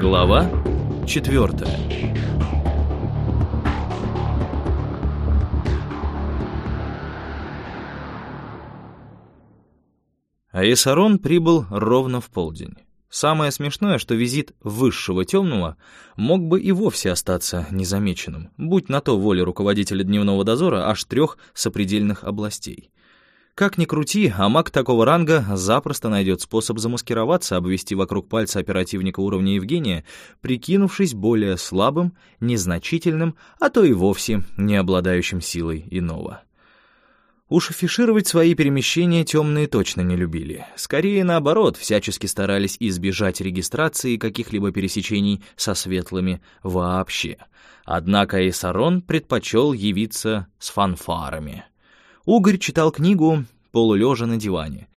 Глава четвертая. Аесарон прибыл ровно в полдень. Самое смешное, что визит высшего темного мог бы и вовсе остаться незамеченным, будь на то воля руководителя дневного дозора аж трех сопредельных областей. Как ни крути, а маг такого ранга запросто найдет способ замаскироваться, обвести вокруг пальца оперативника уровня Евгения, прикинувшись более слабым, незначительным, а то и вовсе не обладающим силой иного. Уж афишировать свои перемещения темные точно не любили. Скорее наоборот, всячески старались избежать регистрации каких-либо пересечений со светлыми вообще. Однако Эссарон предпочел явиться с фанфарами — Угорь читал книгу, полулежа на диване.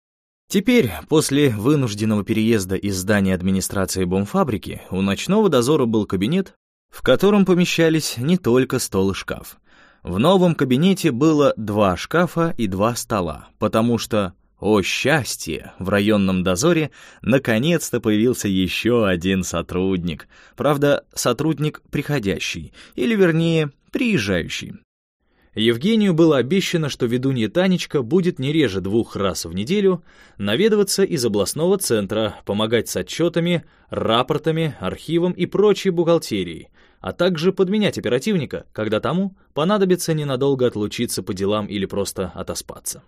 Теперь, после вынужденного переезда из здания администрации бомфабрики, у ночного дозора был кабинет, в котором помещались не только стол и шкаф. В новом кабинете было два шкафа и два стола, потому что, о счастье, в районном дозоре наконец-то появился еще один сотрудник. Правда, сотрудник приходящий, или вернее, приезжающий. Евгению было обещано, что ведунья Танечка будет не реже двух раз в неделю наведываться из областного центра, помогать с отчетами, рапортами, архивом и прочей бухгалтерией, а также подменять оперативника, когда тому понадобится ненадолго отлучиться по делам или просто отоспаться.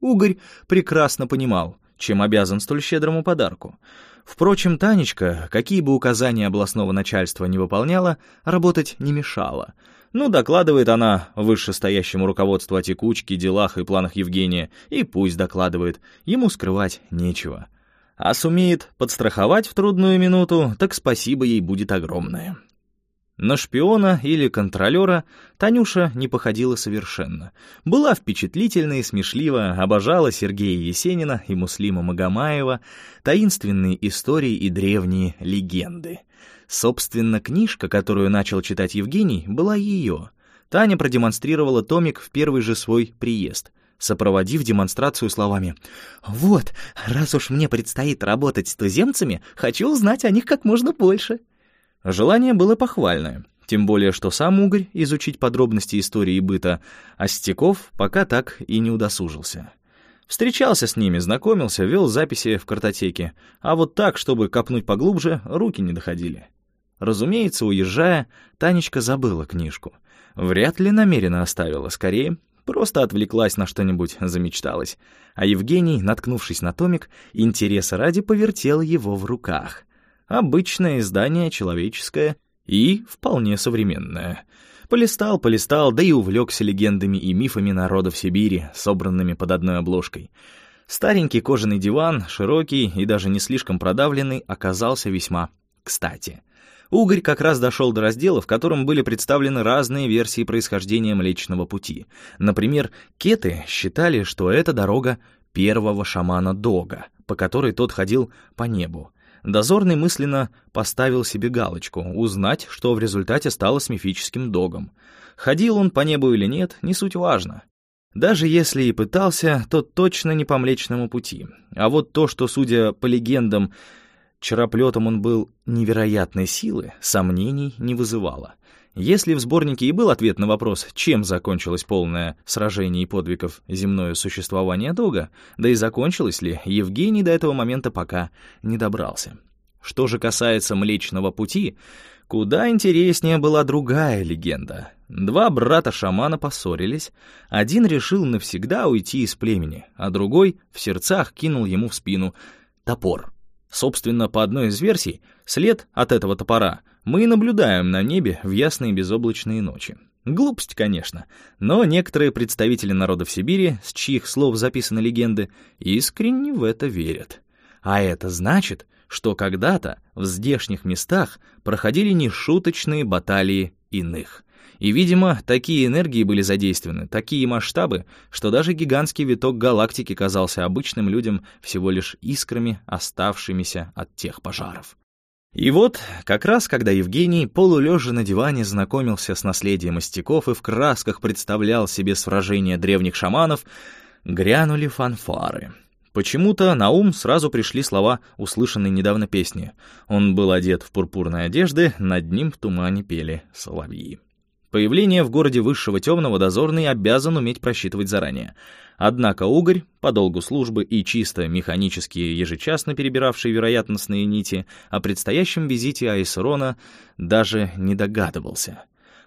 Угорь прекрасно понимал, чем обязан столь щедрому подарку. Впрочем, Танечка, какие бы указания областного начальства не выполняла, работать не мешала — ну, докладывает она вышестоящему руководству о текучке, делах и планах Евгения, и пусть докладывает, ему скрывать нечего. А сумеет подстраховать в трудную минуту, так спасибо ей будет огромное. На шпиона или контролера Танюша не походила совершенно. Была впечатлительна и смешлива, обожала Сергея Есенина и Муслима Магомаева, таинственные истории и древние легенды — Собственно, книжка, которую начал читать Евгений, была ее. Таня продемонстрировала томик в первый же свой приезд, сопроводив демонстрацию словами «Вот, раз уж мне предстоит работать с туземцами, хочу узнать о них как можно больше». Желание было похвальное, тем более что сам Угорь изучить подробности истории и быта, а пока так и не удосужился. Встречался с ними, знакомился, вел записи в картотеке, а вот так, чтобы копнуть поглубже, руки не доходили. Разумеется, уезжая, Танечка забыла книжку. Вряд ли намеренно оставила, скорее, просто отвлеклась на что-нибудь, замечталась. А Евгений, наткнувшись на томик, интереса ради повертел его в руках. Обычное издание, человеческое и вполне современное. Полистал, полистал, да и увлекся легендами и мифами народов Сибири, собранными под одной обложкой. Старенький кожаный диван, широкий и даже не слишком продавленный, оказался весьма кстати. Угорь как раз дошел до раздела, в котором были представлены разные версии происхождения Млечного Пути. Например, кеты считали, что это дорога первого шамана Дога, по которой тот ходил по небу. Дозорный мысленно поставил себе галочку «Узнать, что в результате стало с мифическим Догом». Ходил он по небу или нет, не суть важно. Даже если и пытался, то точно не по Млечному Пути. А вот то, что, судя по легендам, Чароплетом он был невероятной силы, сомнений не вызывало. Если в сборнике и был ответ на вопрос, чем закончилось полное сражение и подвигов земное существование Дога, да и закончилось ли, Евгений до этого момента пока не добрался. Что же касается Млечного Пути, куда интереснее была другая легенда. Два брата-шамана поссорились, один решил навсегда уйти из племени, а другой в сердцах кинул ему в спину топор. Собственно, по одной из версий, след от этого топора мы и наблюдаем на небе в ясные безоблачные ночи. Глупость, конечно, но некоторые представители народов Сибири, с чьих слов записаны легенды, искренне в это верят. А это значит, что когда-то в здешних местах проходили нешуточные баталии иных — и, видимо, такие энергии были задействованы, такие масштабы, что даже гигантский виток галактики казался обычным людям всего лишь искрами, оставшимися от тех пожаров. И вот, как раз когда Евгений, полулежа на диване, знакомился с наследием остяков и в красках представлял себе сражение древних шаманов, грянули фанфары. Почему-то на ум сразу пришли слова услышанной недавно песни. Он был одет в пурпурные одежды, над ним в тумане пели соловьи. Появление в городе высшего темного дозорный обязан уметь просчитывать заранее. Однако Угорь, по долгу службы и чисто механически ежечасно перебиравший вероятностные нити, о предстоящем визите Айсрона даже не догадывался.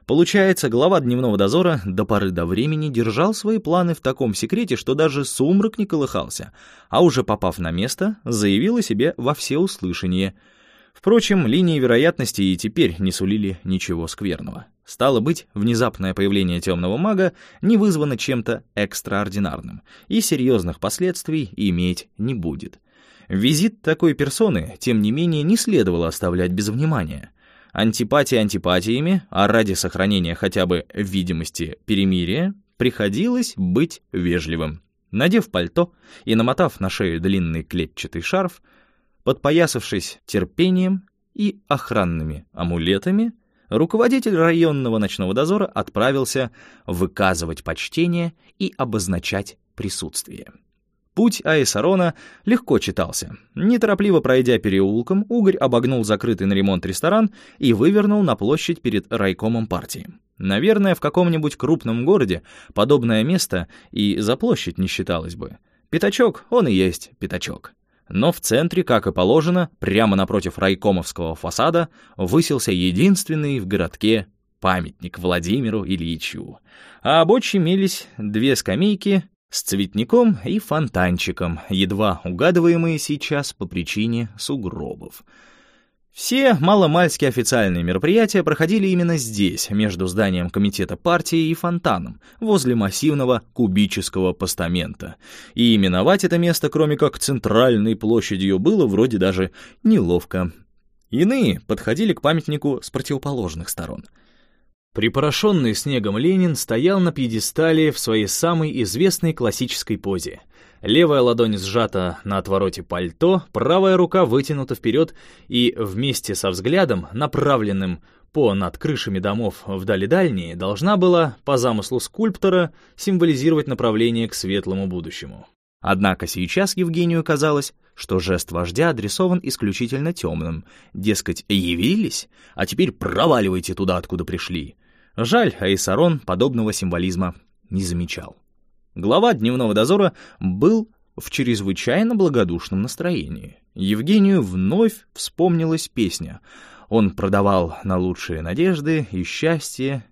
Получается, глава дневного дозора до поры до времени держал свои планы в таком секрете, что даже сумрак не колыхался, а уже попав на место, заявил о себе во всеуслышание — Впрочем, линии вероятности и теперь не сулили ничего скверного. Стало быть, внезапное появление темного мага не вызвано чем-то экстраординарным, и серьезных последствий иметь не будет. Визит такой персоны, тем не менее, не следовало оставлять без внимания. Антипатии антипатиями, а ради сохранения хотя бы видимости перемирия, приходилось быть вежливым. Надев пальто и намотав на шею длинный клетчатый шарф, Подпоясавшись терпением и охранными амулетами, руководитель районного ночного дозора отправился выказывать почтение и обозначать присутствие. Путь Аэсарона легко читался. Неторопливо пройдя переулком, Угорь обогнул закрытый на ремонт ресторан и вывернул на площадь перед райкомом партии. Наверное, в каком-нибудь крупном городе подобное место и за площадь не считалось бы. Пятачок, он и есть пятачок но в центре, как и положено, прямо напротив райкомовского фасада, высился единственный в городке памятник Владимиру Ильичу. А обочи имелись две скамейки с цветником и фонтанчиком, едва угадываемые сейчас по причине сугробов — все маломальски официальные мероприятия проходили именно здесь, между зданием комитета партии и фонтаном, возле массивного кубического постамента. И именовать это место, кроме как центральной площадью, было вроде даже неловко. Иные подходили к памятнику с противоположных сторон. Припорошенный снегом Ленин стоял на пьедестале в своей самой известной классической позе — Левая ладонь сжата на отвороте пальто, правая рука вытянута вперед и вместе со взглядом, направленным по над крышами домов вдали дальние, должна была, по замыслу скульптора, символизировать направление к светлому будущему. Однако сейчас Евгению казалось, что жест вождя адресован исключительно темным. Дескать, явились, а теперь проваливайте туда, откуда пришли. Жаль, Айсарон подобного символизма не замечал. Глава дневного дозора был в чрезвычайно благодушном настроении. Евгению вновь вспомнилась песня. Он продавал на лучшие надежды и счастье,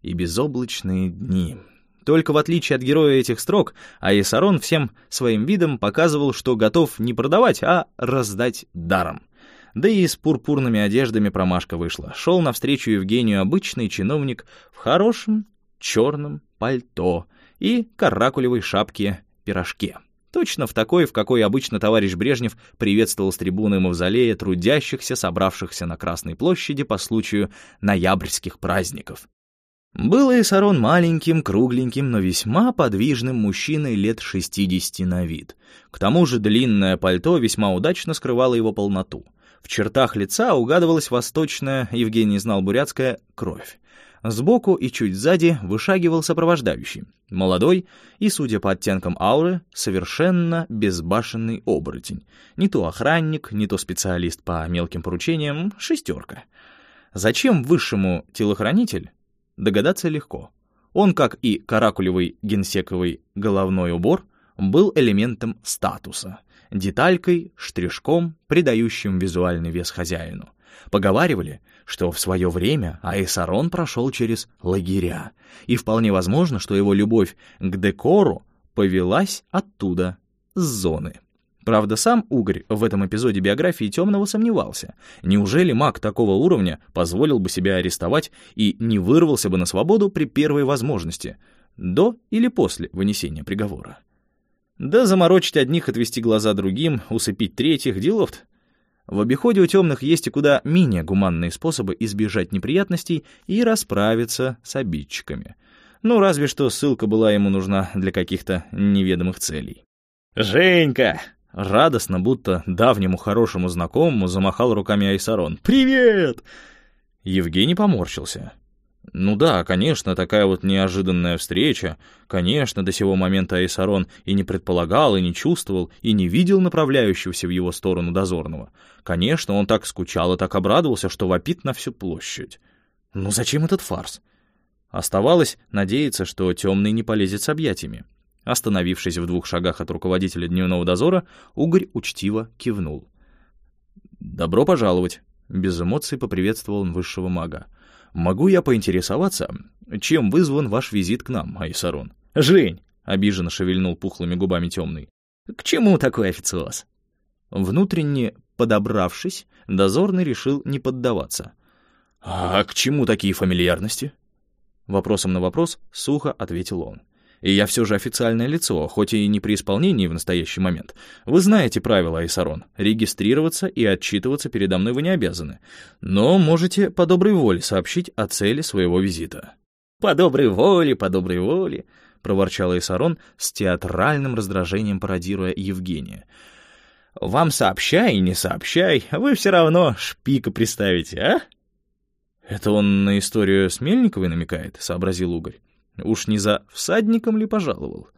и безоблачные дни. Только в отличие от героя этих строк, Аисарон всем своим видом показывал, что готов не продавать, а раздать даром. Да и с пурпурными одеждами промашка вышла. Шел навстречу Евгению обычный чиновник в хорошем черном пальто — и каракулевой шапке-пирожке. Точно в такой, в какой обычно товарищ Брежнев приветствовал с трибуны мавзолея трудящихся, собравшихся на Красной площади по случаю ноябрьских праздников. Был Эссарон маленьким, кругленьким, но весьма подвижным мужчиной лет 60 на вид. К тому же длинное пальто весьма удачно скрывало его полноту. В чертах лица угадывалась восточная, Евгений знал бурятская, кровь. Сбоку и чуть сзади вышагивал сопровождающий, молодой и, судя по оттенкам ауры, совершенно безбашенный оборотень. Не то охранник, не то специалист по мелким поручениям, шестерка. Зачем высшему телохранитель? Догадаться легко. Он, как и каракулевый генсековый головной убор, был элементом статуса, деталькой, штришком, придающим визуальный вес хозяину. Поговаривали, что в свое время Аэсарон прошел через лагеря, и вполне возможно, что его любовь к декору повелась оттуда, с зоны. Правда, сам Угорь в этом эпизоде биографии Темного сомневался. Неужели маг такого уровня позволил бы себя арестовать и не вырвался бы на свободу при первой возможности, до или после вынесения приговора? Да заморочить одних, отвести глаза другим, усыпить третьих — делов-то. В обиходе у темных есть и куда менее гуманные способы избежать неприятностей и расправиться с обидчиками. Ну, разве что ссылка была ему нужна для каких-то неведомых целей. «Женька!» Радостно, будто давнему хорошему знакомому, замахал руками Айсарон. «Привет!» Евгений поморщился. Ну да, конечно, такая вот неожиданная встреча. Конечно, до сего момента Айсарон и не предполагал, и не чувствовал, и не видел направляющегося в его сторону дозорного. Конечно, он так скучал и так обрадовался, что вопит на всю площадь. Ну зачем этот фарс? Оставалось надеяться, что темный не полезет с объятиями. Остановившись в двух шагах от руководителя дневного дозора, Угорь учтиво кивнул. «Добро пожаловать!» — без эмоций поприветствовал он высшего мага. «Могу я поинтересоваться, чем вызван ваш визит к нам, Айсарон?» «Жень!» — обиженно шевельнул пухлыми губами темный. «К чему такой официоз?» Внутренне подобравшись, дозорный решил не поддаваться. «А к чему такие фамильярности?» Вопросом на вопрос сухо ответил он. И я все же официальное лицо, хоть и не при исполнении в настоящий момент. Вы знаете правила, Айсарон. Регистрироваться и отчитываться передо мной вы не обязаны. Но можете по доброй воле сообщить о цели своего визита». «По доброй воле, по доброй воле», — проворчал Айсарон с театральным раздражением пародируя Евгения. «Вам сообщай, не сообщай, вы все равно шпика приставите, а?» «Это он на историю с Мельниковой намекает?» — сообразил Угорь. Уж не за всадником ли пожаловал?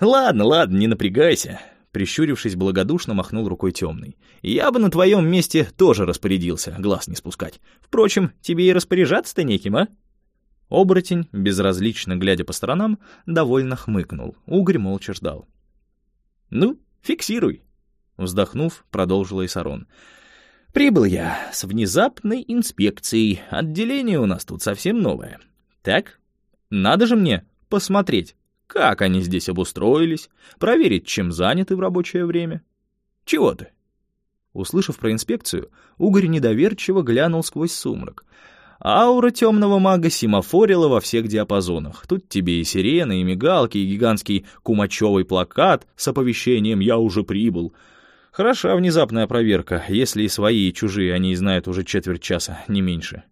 «Ладно, ладно, не напрягайся», — прищурившись, благодушно махнул рукой темный. «Я бы на твоем месте тоже распорядился, глаз не спускать. Впрочем, тебе и распоряжаться-то неким, а?» Оборотень, безразлично глядя по сторонам, довольно хмыкнул. Угорь молча ждал. «Ну, фиксируй», — вздохнув, продолжила Исарон. «Прибыл я с внезапной инспекцией. Отделение у нас тут совсем новое. Так, надо же мне посмотреть, как они здесь обустроились, проверить, чем заняты в рабочее время. Чего ты? Услышав про инспекцию, Угорь недоверчиво глянул сквозь сумрак. Аура темного мага семафорила во всех диапазонах. Тут тебе и сирены, и мигалки, и гигантский кумачевый плакат с оповещением «Я уже прибыл». Хороша внезапная проверка, если и свои, и чужие они знают уже четверть часа, не меньше.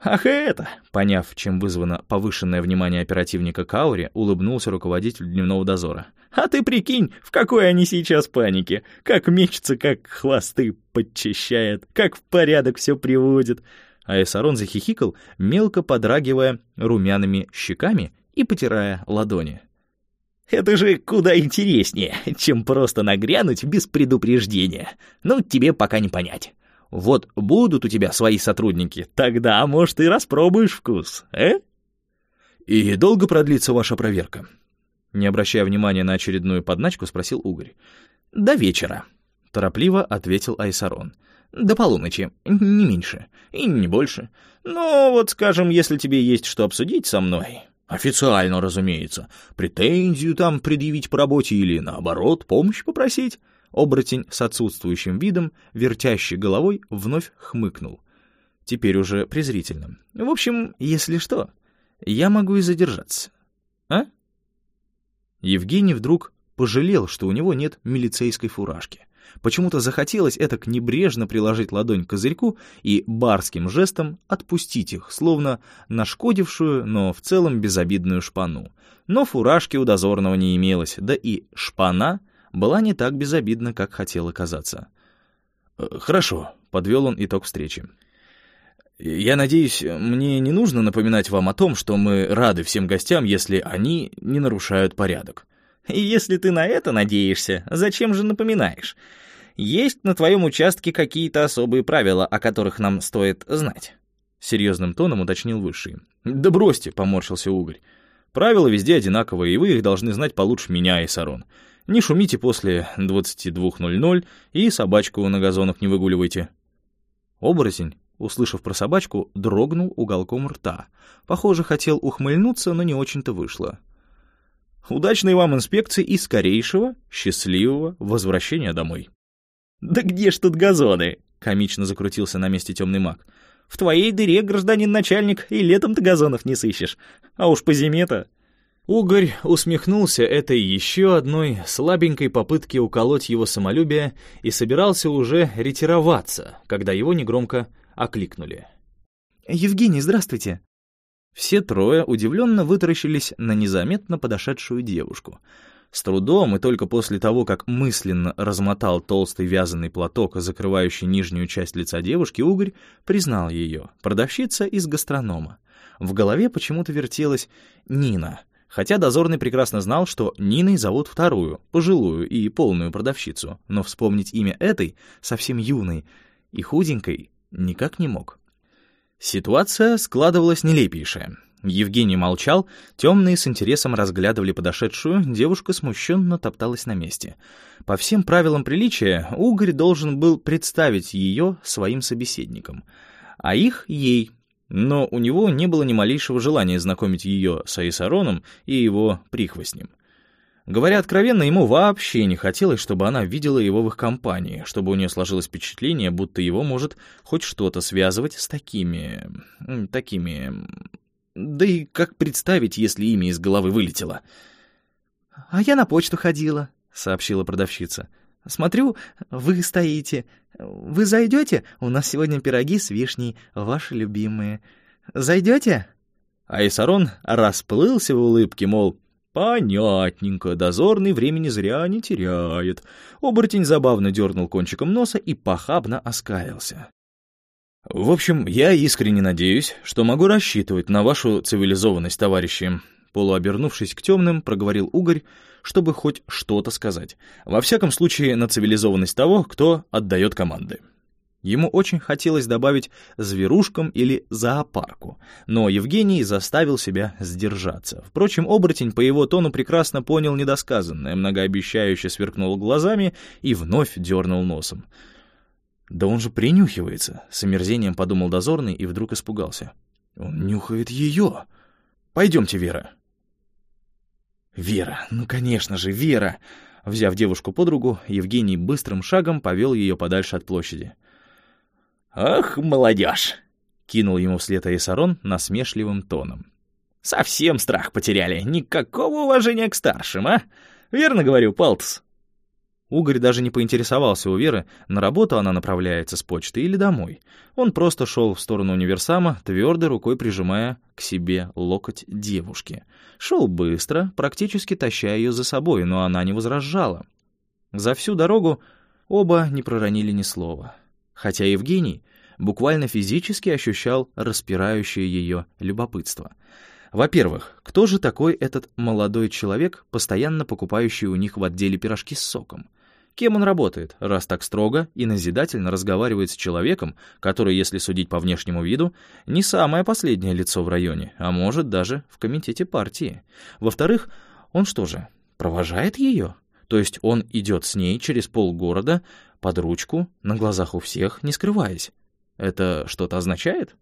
«Ах, это!» Поняв, чем вызвано повышенное внимание оперативника Каури, улыбнулся руководитель дневного дозора. «А ты прикинь, в какой они сейчас панике! Как мечется, как хвосты подчищает, как в порядок все приводит!» А Эссарон захихикал, мелко подрагивая румяными щеками и потирая ладони. «Это же куда интереснее, чем просто нагрянуть без предупреждения. Ну, тебе пока не понять. Вот будут у тебя свои сотрудники, тогда, может, и распробуешь вкус, э? И долго продлится ваша проверка? Не обращая внимания на очередную подначку, спросил Угорь. До вечера, торопливо ответил Айсарон. До полуночи, не меньше и не больше. Но вот, скажем, если тебе есть что обсудить со мной, официально, разумеется, претензию там предъявить по работе или, наоборот, помощь попросить, Оборотень с отсутствующим видом, вертящий головой, вновь хмыкнул. Теперь уже презрительно. «В общем, если что, я могу и задержаться. А?» Евгений вдруг пожалел, что у него нет милицейской фуражки. Почему-то захотелось этак небрежно приложить ладонь к козырьку и барским жестом отпустить их, словно нашкодившую, но в целом безобидную шпану. Но фуражки у дозорного не имелось, да и шпана — была не так безобидна, как хотела казаться. «Э, «Хорошо», — подвел он итог встречи. «Я надеюсь, мне не нужно напоминать вам о том, что мы рады всем гостям, если они не нарушают порядок». «И если ты на это надеешься, зачем же напоминаешь? Есть на твоем участке какие-то особые правила, о которых нам стоит знать?» Серьезным тоном уточнил Высший. «Да бросьте», — поморщился Угорь. «Правила везде одинаковые, и вы их должны знать получше меня и Сарон. Не шумите после 22.00 и собачку на газонах не выгуливайте». Оборотень, услышав про собачку, дрогнул уголком рта. Похоже, хотел ухмыльнуться, но не очень-то вышло. «Удачной вам инспекции и скорейшего, счастливого возвращения домой». «Да где ж тут газоны?» — комично закрутился на месте темный маг. «В твоей дыре, гражданин начальник, и летом ты газонов не сыщешь. А уж по зиме-то...» Угорь усмехнулся этой еще одной слабенькой попытке уколоть его самолюбие и собирался уже ретироваться, когда его негромко окликнули. «Евгений, здравствуйте!» Все трое удивленно вытаращились на незаметно подошедшую девушку. С трудом и только после того, как мысленно размотал толстый вязаный платок, закрывающий нижнюю часть лица девушки, Угорь признал ее, продавщица из гастронома. В голове почему-то вертелась Нина, хотя дозорный прекрасно знал, что Ниной зовут вторую, пожилую и полную продавщицу, но вспомнить имя этой, совсем юной и худенькой, никак не мог. Ситуация складывалась нелепейшая. Евгений молчал, темные с интересом разглядывали подошедшую, девушка смущенно топталась на месте. По всем правилам приличия, Угорь должен был представить ее своим собеседникам, а их — ей. Но у него не было ни малейшего желания знакомить ее с Аисароном и его прихвостнем. Говоря откровенно, ему вообще не хотелось, чтобы она видела его в их компании, чтобы у нее сложилось впечатление, будто его может хоть что-то связывать с такими... такими да и как представить, если имя из головы вылетело? «А я на почту ходила», — сообщила продавщица. «Смотрю, вы стоите. Вы зайдете? У нас сегодня пироги с вишней, ваши любимые. Зайдете?» Айсарон расплылся в улыбке, мол, «Понятненько, дозорный времени зря не теряет». Оборотень забавно дернул кончиком носа и похабно оскалился. В общем, я искренне надеюсь, что могу рассчитывать на вашу цивилизованность, товарищи. Полуобернувшись к темным, проговорил Угорь, чтобы хоть что-то сказать. Во всяком случае, на цивилизованность того, кто отдает команды. Ему очень хотелось добавить «зверушкам» или «зоопарку», но Евгений заставил себя сдержаться. Впрочем, оборотень по его тону прекрасно понял недосказанное, многообещающе сверкнул глазами и вновь дернул носом. «Да он же принюхивается», — с омерзением подумал дозорный и вдруг испугался. «Он нюхает ее! Пойдемте, Вера!» «Вера, ну, конечно же, Вера!» Взяв девушку под руку, Евгений быстрым шагом повел ее подальше от площади. «Ах, молодежь!» — кинул ему вслед Аисарон насмешливым тоном. «Совсем страх потеряли, никакого уважения к старшим, а? Верно говорю, Палтус?» Угорь даже не поинтересовался у Веры, на работу она направляется с почты или домой. Он просто шел в сторону универсама, твердой рукой прижимая к себе локоть девушки. Шел быстро, практически таща ее за собой, но она не возражала. За всю дорогу оба не проронили ни слова. Хотя Евгений буквально физически ощущал распирающее ее любопытство — во-первых, кто же такой этот молодой человек, постоянно покупающий у них в отделе пирожки с соком? Кем он работает, раз так строго и назидательно разговаривает с человеком, который, если судить по внешнему виду, не самое последнее лицо в районе, а может даже в комитете партии? Во-вторых, он что же, провожает ее? То есть он идет с ней через полгорода под ручку, на глазах у всех, не скрываясь. Это что-то означает?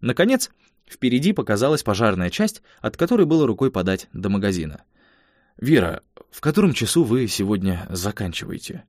Наконец, Впереди показалась пожарная часть, от которой было рукой подать до магазина. «Вера, в котором часу вы сегодня заканчиваете?»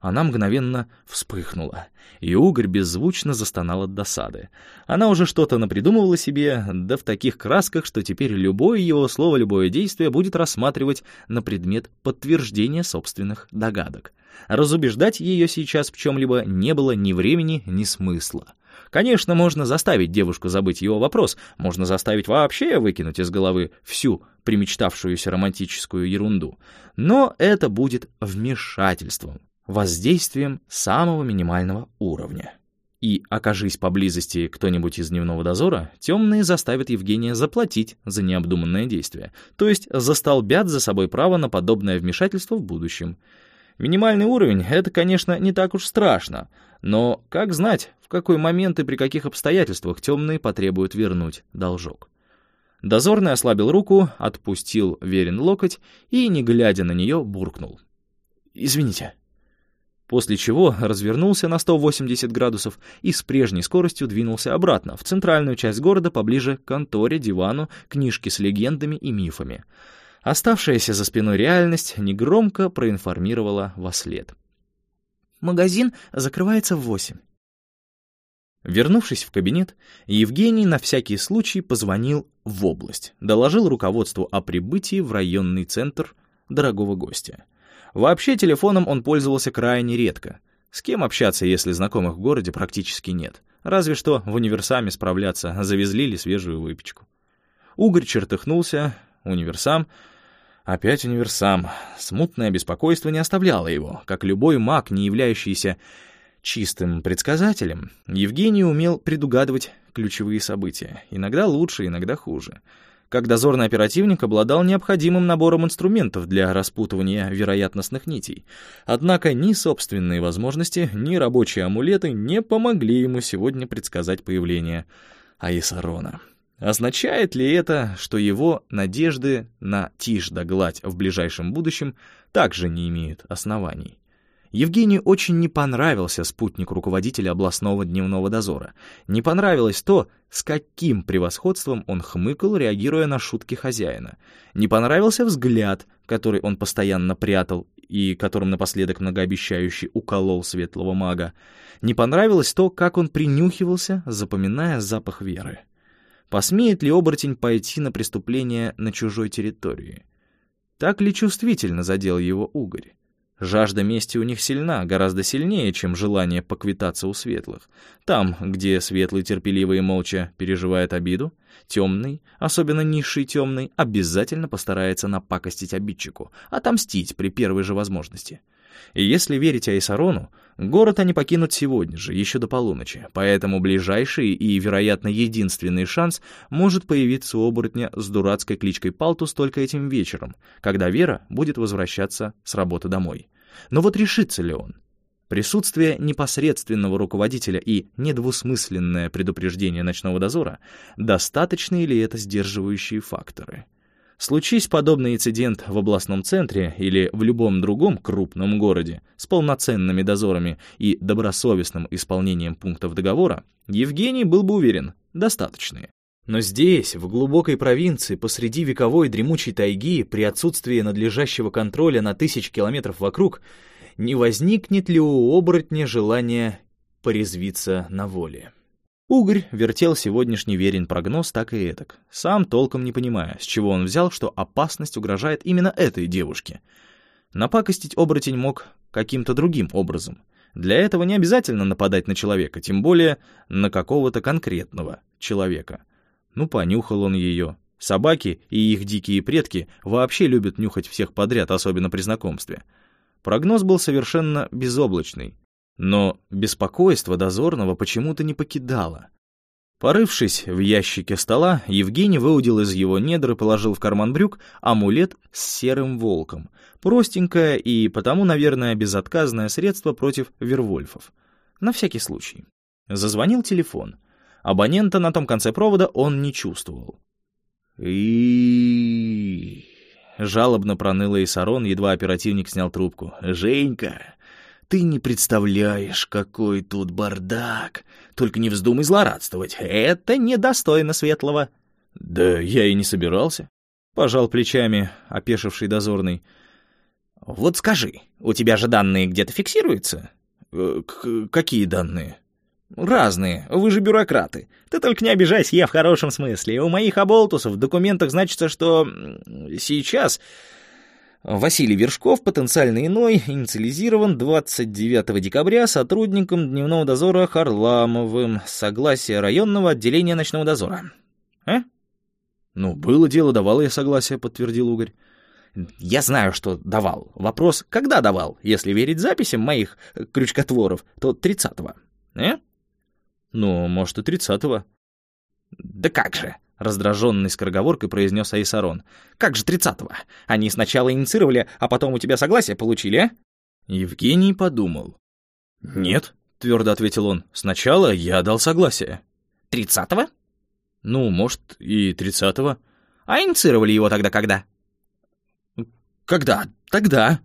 Она мгновенно вспыхнула, и угорь беззвучно застонал от досады. Она уже что-то напридумывала себе, да в таких красках, что теперь любое его слово, любое действие будет рассматривать на предмет подтверждения собственных догадок. Разубеждать ее сейчас в чем-либо не было ни времени, ни смысла. Конечно, можно заставить девушку забыть его вопрос, можно заставить вообще выкинуть из головы всю примечтавшуюся романтическую ерунду. Но это будет вмешательством, воздействием самого минимального уровня. И, окажись поблизости кто-нибудь из дневного дозора, темные заставят Евгения заплатить за необдуманное действие, то есть застолбят за собой право на подобное вмешательство в будущем. Минимальный уровень — это, конечно, не так уж страшно, но как знать, в какой момент и при каких обстоятельствах темные потребуют вернуть должок. Дозорный ослабил руку, отпустил верен локоть и, не глядя на нее, буркнул. «Извините». После чего развернулся на 180 градусов и с прежней скоростью двинулся обратно, в центральную часть города, поближе к конторе, дивану, книжке с легендами и мифами — Оставшаяся за спиной реальность негромко проинформировала во след. «Магазин закрывается в восемь». Вернувшись в кабинет, Евгений на всякий случай позвонил в область, доложил руководству о прибытии в районный центр дорогого гостя. Вообще телефоном он пользовался крайне редко. С кем общаться, если знакомых в городе практически нет? Разве что в универсаме справляться, завезли ли свежую выпечку. Угорь чертыхнулся, универсам, Опять универсам. Смутное беспокойство не оставляло его. Как любой маг, не являющийся чистым предсказателем, Евгений умел предугадывать ключевые события. Иногда лучше, иногда хуже. Как дозорный оперативник обладал необходимым набором инструментов для распутывания вероятностных нитей. Однако ни собственные возможности, ни рабочие амулеты не помогли ему сегодня предсказать появление Аисарона. Означает ли это, что его надежды на тишь да гладь в ближайшем будущем также не имеют оснований? Евгению очень не понравился спутник руководителя областного дневного дозора. Не понравилось то, с каким превосходством он хмыкал, реагируя на шутки хозяина. Не понравился взгляд, который он постоянно прятал и которым напоследок многообещающе уколол светлого мага. Не понравилось то, как он принюхивался, запоминая запах веры. Посмеет ли оборотень пойти на преступление на чужой территории? Так ли чувствительно задел его угорь? Жажда мести у них сильна, гораздо сильнее, чем желание поквитаться у светлых. Там, где светлый терпеливо и молча переживает обиду, темный, особенно низший темный, обязательно постарается напакостить обидчику, отомстить при первой же возможности. И если верить Айсарону, город они покинут сегодня же, еще до полуночи, поэтому ближайший и, вероятно, единственный шанс может появиться у оборотня с дурацкой кличкой Палтус только этим вечером, когда Вера будет возвращаться с работы домой. Но вот решится ли он? Присутствие непосредственного руководителя и недвусмысленное предупреждение ночного дозора — достаточные ли это сдерживающие факторы? Случись подобный инцидент в областном центре или в любом другом крупном городе с полноценными дозорами и добросовестным исполнением пунктов договора, Евгений был бы уверен, достаточные. Но здесь, в глубокой провинции, посреди вековой дремучей тайги, при отсутствии надлежащего контроля на тысяч километров вокруг, не возникнет ли у оборотня желание порезвиться на воле? Угорь вертел сегодняшний верен прогноз так и этак, сам толком не понимая, с чего он взял, что опасность угрожает именно этой девушке. Напакостить оборотень мог каким-то другим образом. Для этого не обязательно нападать на человека, тем более на какого-то конкретного человека. Ну, понюхал он ее. Собаки и их дикие предки вообще любят нюхать всех подряд, особенно при знакомстве. Прогноз был совершенно безоблачный, но беспокойство дозорного почему-то не покидало. Порывшись в ящике стола, Евгений выудил из его недр и положил в карман брюк амулет с серым волком. Простенькое и потому, наверное, безотказное средство против вервольфов. На всякий случай. Зазвонил телефон. Абонента на том конце провода он не чувствовал. и Жалобно проныло Исарон, едва оперативник снял трубку. «Женька, ты не представляешь, какой тут бардак. Только не вздумай злорадствовать. Это недостойно светлого. Да я и не собирался. Пожал плечами опешивший дозорный. Вот скажи, у тебя же данные где-то фиксируются? Э, какие данные? Разные. Вы же бюрократы. Ты только не обижайся, я в хорошем смысле. У моих оболтусов в документах значится, что сейчас Василий Вершков, потенциально иной, инициализирован 29 декабря сотрудником дневного дозора Харламовым. Согласие районного отделения ночного дозора. А? Ну, было дело, давал я согласие, подтвердил Угорь. Я знаю, что давал. Вопрос, когда давал? Если верить записям моих крючкотворов, то 30-го. Э? Ну, может, и 30-го. Да как же? Раздраженный скороговоркой произнес Айсарон. «Как же тридцатого? Они сначала инициировали, а потом у тебя согласие получили, а?» Евгений подумал. «Нет», — твердо ответил он, — «сначала я дал согласие». «Тридцатого?» «Ну, может, и тридцатого». «А инициировали его тогда когда?» «Когда? Тогда».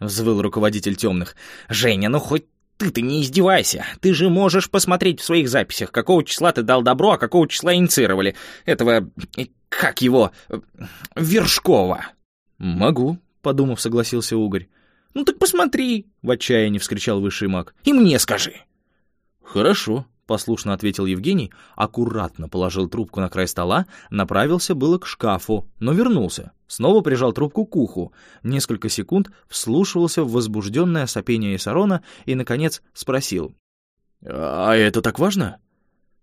взвыл руководитель темных. «Женя, ну хоть ты-то не издевайся. Ты же можешь посмотреть в своих записях, какого числа ты дал добро, а какого числа инициировали. Этого... Э, как его... Э, Вершкова. Могу, подумав, согласился Угорь. Ну так посмотри, в отчаянии вскричал высший маг. И мне скажи. Хорошо, послушно ответил Евгений, аккуратно положил трубку на край стола, направился было к шкафу, но вернулся. Снова прижал трубку к уху, несколько секунд вслушивался в возбужденное сопение Исарона и, наконец, спросил. «А это так важно?»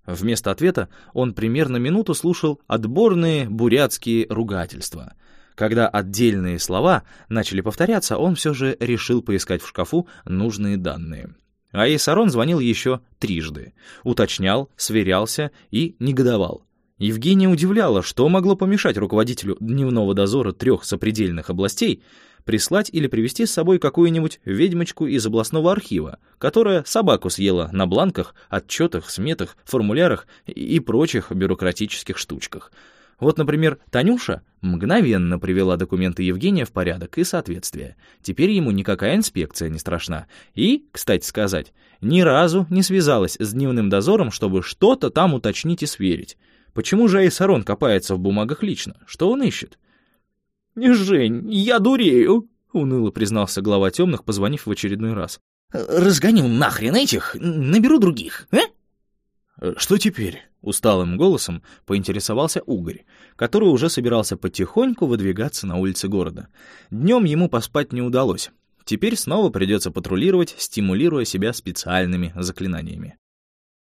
Вместо ответа он примерно минуту слушал отборные бурятские ругательства. Когда отдельные слова начали повторяться, он все же решил поискать в шкафу нужные данные. А Исарон звонил еще трижды. Уточнял, сверялся и негодовал. Евгения удивляла, что могло помешать руководителю дневного дозора трех сопредельных областей прислать или привезти с собой какую-нибудь ведьмочку из областного архива, которая собаку съела на бланках, отчетах, сметах, формулярах и прочих бюрократических штучках. Вот, например, Танюша мгновенно привела документы Евгения в порядок и соответствие. Теперь ему никакая инспекция не страшна. И, кстати сказать, ни разу не связалась с дневным дозором, чтобы что-то там уточнить и сверить. Почему же Айсарон копается в бумагах лично? Что он ищет? «Жень, я дурею», — уныло признался глава темных, позвонив в очередной раз. «Разгоню нахрен этих, наберу других, а?» «Что теперь?» — усталым голосом поинтересовался Угорь, который уже собирался потихоньку выдвигаться на улицы города. Днем ему поспать не удалось. Теперь снова придется патрулировать, стимулируя себя специальными заклинаниями.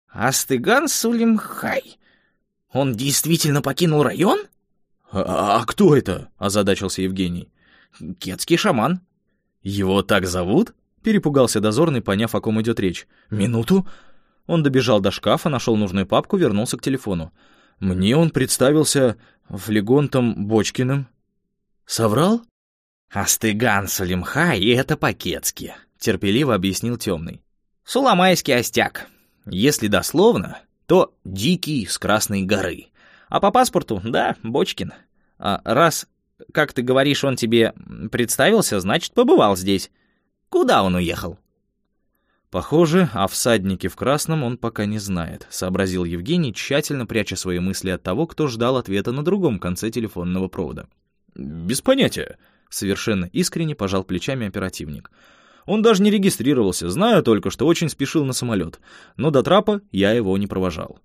«Астыган Сулимхай, он действительно покинул район?» «А, а кто это?» — озадачился Евгений. «Кетский шаман». «Его так зовут?» — перепугался дозорный, поняв, о ком идет речь. «Минуту». Он добежал до шкафа, нашел нужную папку, вернулся к телефону. «Мне он представился флегонтом Бочкиным». «Соврал?» «Астыган Салимхай, и это по-кетски», — терпеливо объяснил темный. «Суламайский остяк. Если дословно, то дикий с Красной горы. А по паспорту, да, Бочкин. А раз, как ты говоришь, он тебе представился, значит, побывал здесь. Куда он уехал?» «Похоже, о всаднике в красном он пока не знает», — сообразил Евгений, тщательно пряча свои мысли от того, кто ждал ответа на другом конце телефонного провода. «Без понятия», — совершенно искренне пожал плечами оперативник. «Он даже не регистрировался, знаю только, что очень спешил на самолет, но до трапа я его не провожал».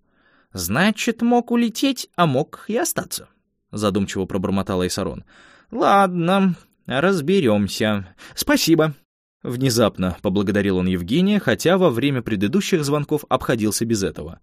«Значит, мог улететь, а мог и остаться», — задумчиво пробормотал Айсарон. «Ладно, разберемся. Спасибо». Внезапно поблагодарил он Евгения, хотя во время предыдущих звонков обходился без этого.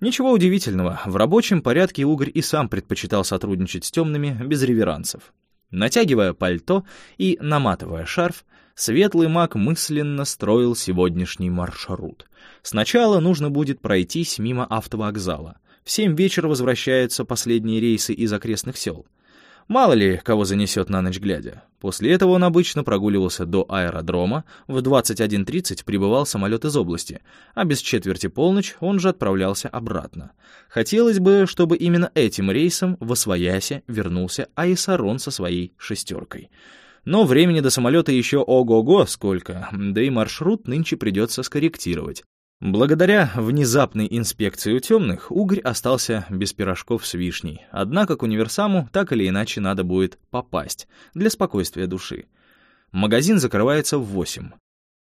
Ничего удивительного, в рабочем порядке Угорь и сам предпочитал сотрудничать с темными без реверансов. Натягивая пальто и наматывая шарф, светлый маг мысленно строил сегодняшний маршрут. Сначала нужно будет пройтись мимо автовокзала. В семь вечера возвращаются последние рейсы из окрестных сел. Мало ли, кого занесет на ночь глядя. После этого он обычно прогуливался до аэродрома, в 21.30 прибывал самолет из области, а без четверти полночь он же отправлялся обратно. Хотелось бы, чтобы именно этим рейсом в Освоясе вернулся Айсарон со своей шестеркой. Но времени до самолета еще ого-го сколько, да и маршрут нынче придется скорректировать. Благодаря внезапной инспекции у темных Угорь остался без пирожков с вишней, однако к универсаму так или иначе надо будет попасть, для спокойствия души. Магазин закрывается в восемь.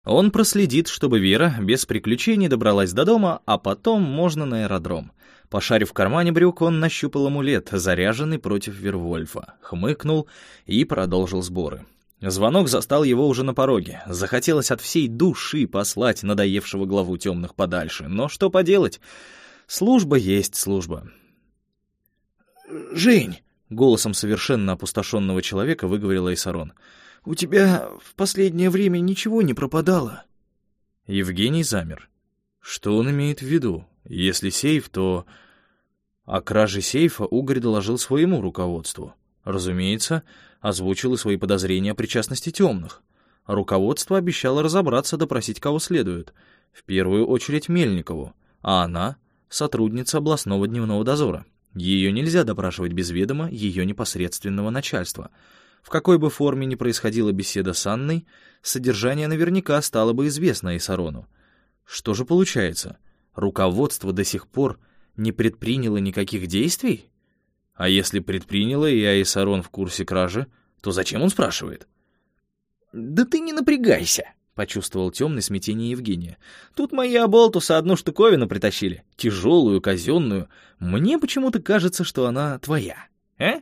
Он проследит, чтобы Вера без приключений добралась до дома, а потом можно на аэродром. Пошарив в кармане брюк, он нащупал амулет, заряженный против Вервольфа, хмыкнул и продолжил сборы. Звонок застал его уже на пороге. Захотелось от всей души послать надоевшего главу темных подальше. Но что поделать? Служба есть служба. «Жень!» — голосом совершенно опустошенного человека выговорил Айсарон. «У тебя в последнее время ничего не пропадало?» Евгений замер. Что он имеет в виду? Если сейф, то... О краже сейфа Угорь доложил своему руководству. Разумеется, озвучил и свои подозрения о причастности темных. Руководство обещало разобраться, допросить кого следует. В первую очередь Мельникову, а она — сотрудница областного дневного дозора. Ее нельзя допрашивать без ведома ее непосредственного начальства. В какой бы форме ни происходила беседа с Анной, содержание наверняка стало бы известно Исарону. Что же получается? Руководство до сих пор не предприняло никаких действий? А если предприняло, и Айсарон в курсе кражи, то зачем он спрашивает? «Да ты не напрягайся», — почувствовал темное смятение Евгения. «Тут мои оболтусы одну штуковину притащили, тяжелую, казенную. Мне почему-то кажется, что она твоя, а?»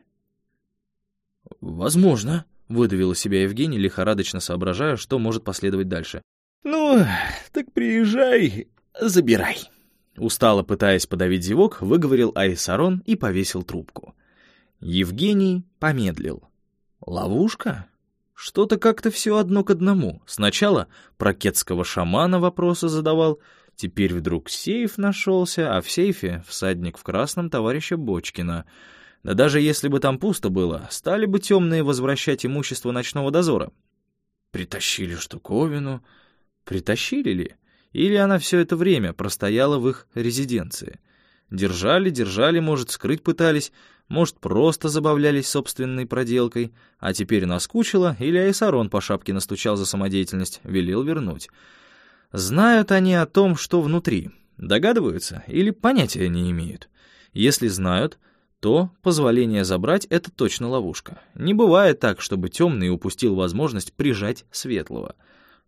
«Возможно», — выдавил из себя Евгений, лихорадочно соображая, что может последовать дальше. «Ну, так приезжай, забирай». Устало пытаясь подавить зевок, выговорил Айсарон и повесил трубку. Евгений помедлил. «Ловушка?» Что-то как-то все одно к одному. Сначала про кетского шамана вопросы задавал, теперь вдруг сейф нашелся, а в сейфе всадник в красном товарища Бочкина. Да даже если бы там пусто было, стали бы темные возвращать имущество ночного дозора. Притащили штуковину. Притащили ли? Или она все это время простояла в их резиденции? Держали, держали, может, скрыть пытались, может, просто забавлялись собственной проделкой, а теперь наскучило, или Айсарон по шапке настучал за самодеятельность, велел вернуть. Знают они о том, что внутри, догадываются или понятия не имеют. Если знают, то позволение забрать — это точно ловушка. Не бывает так, чтобы темный упустил возможность прижать светлого.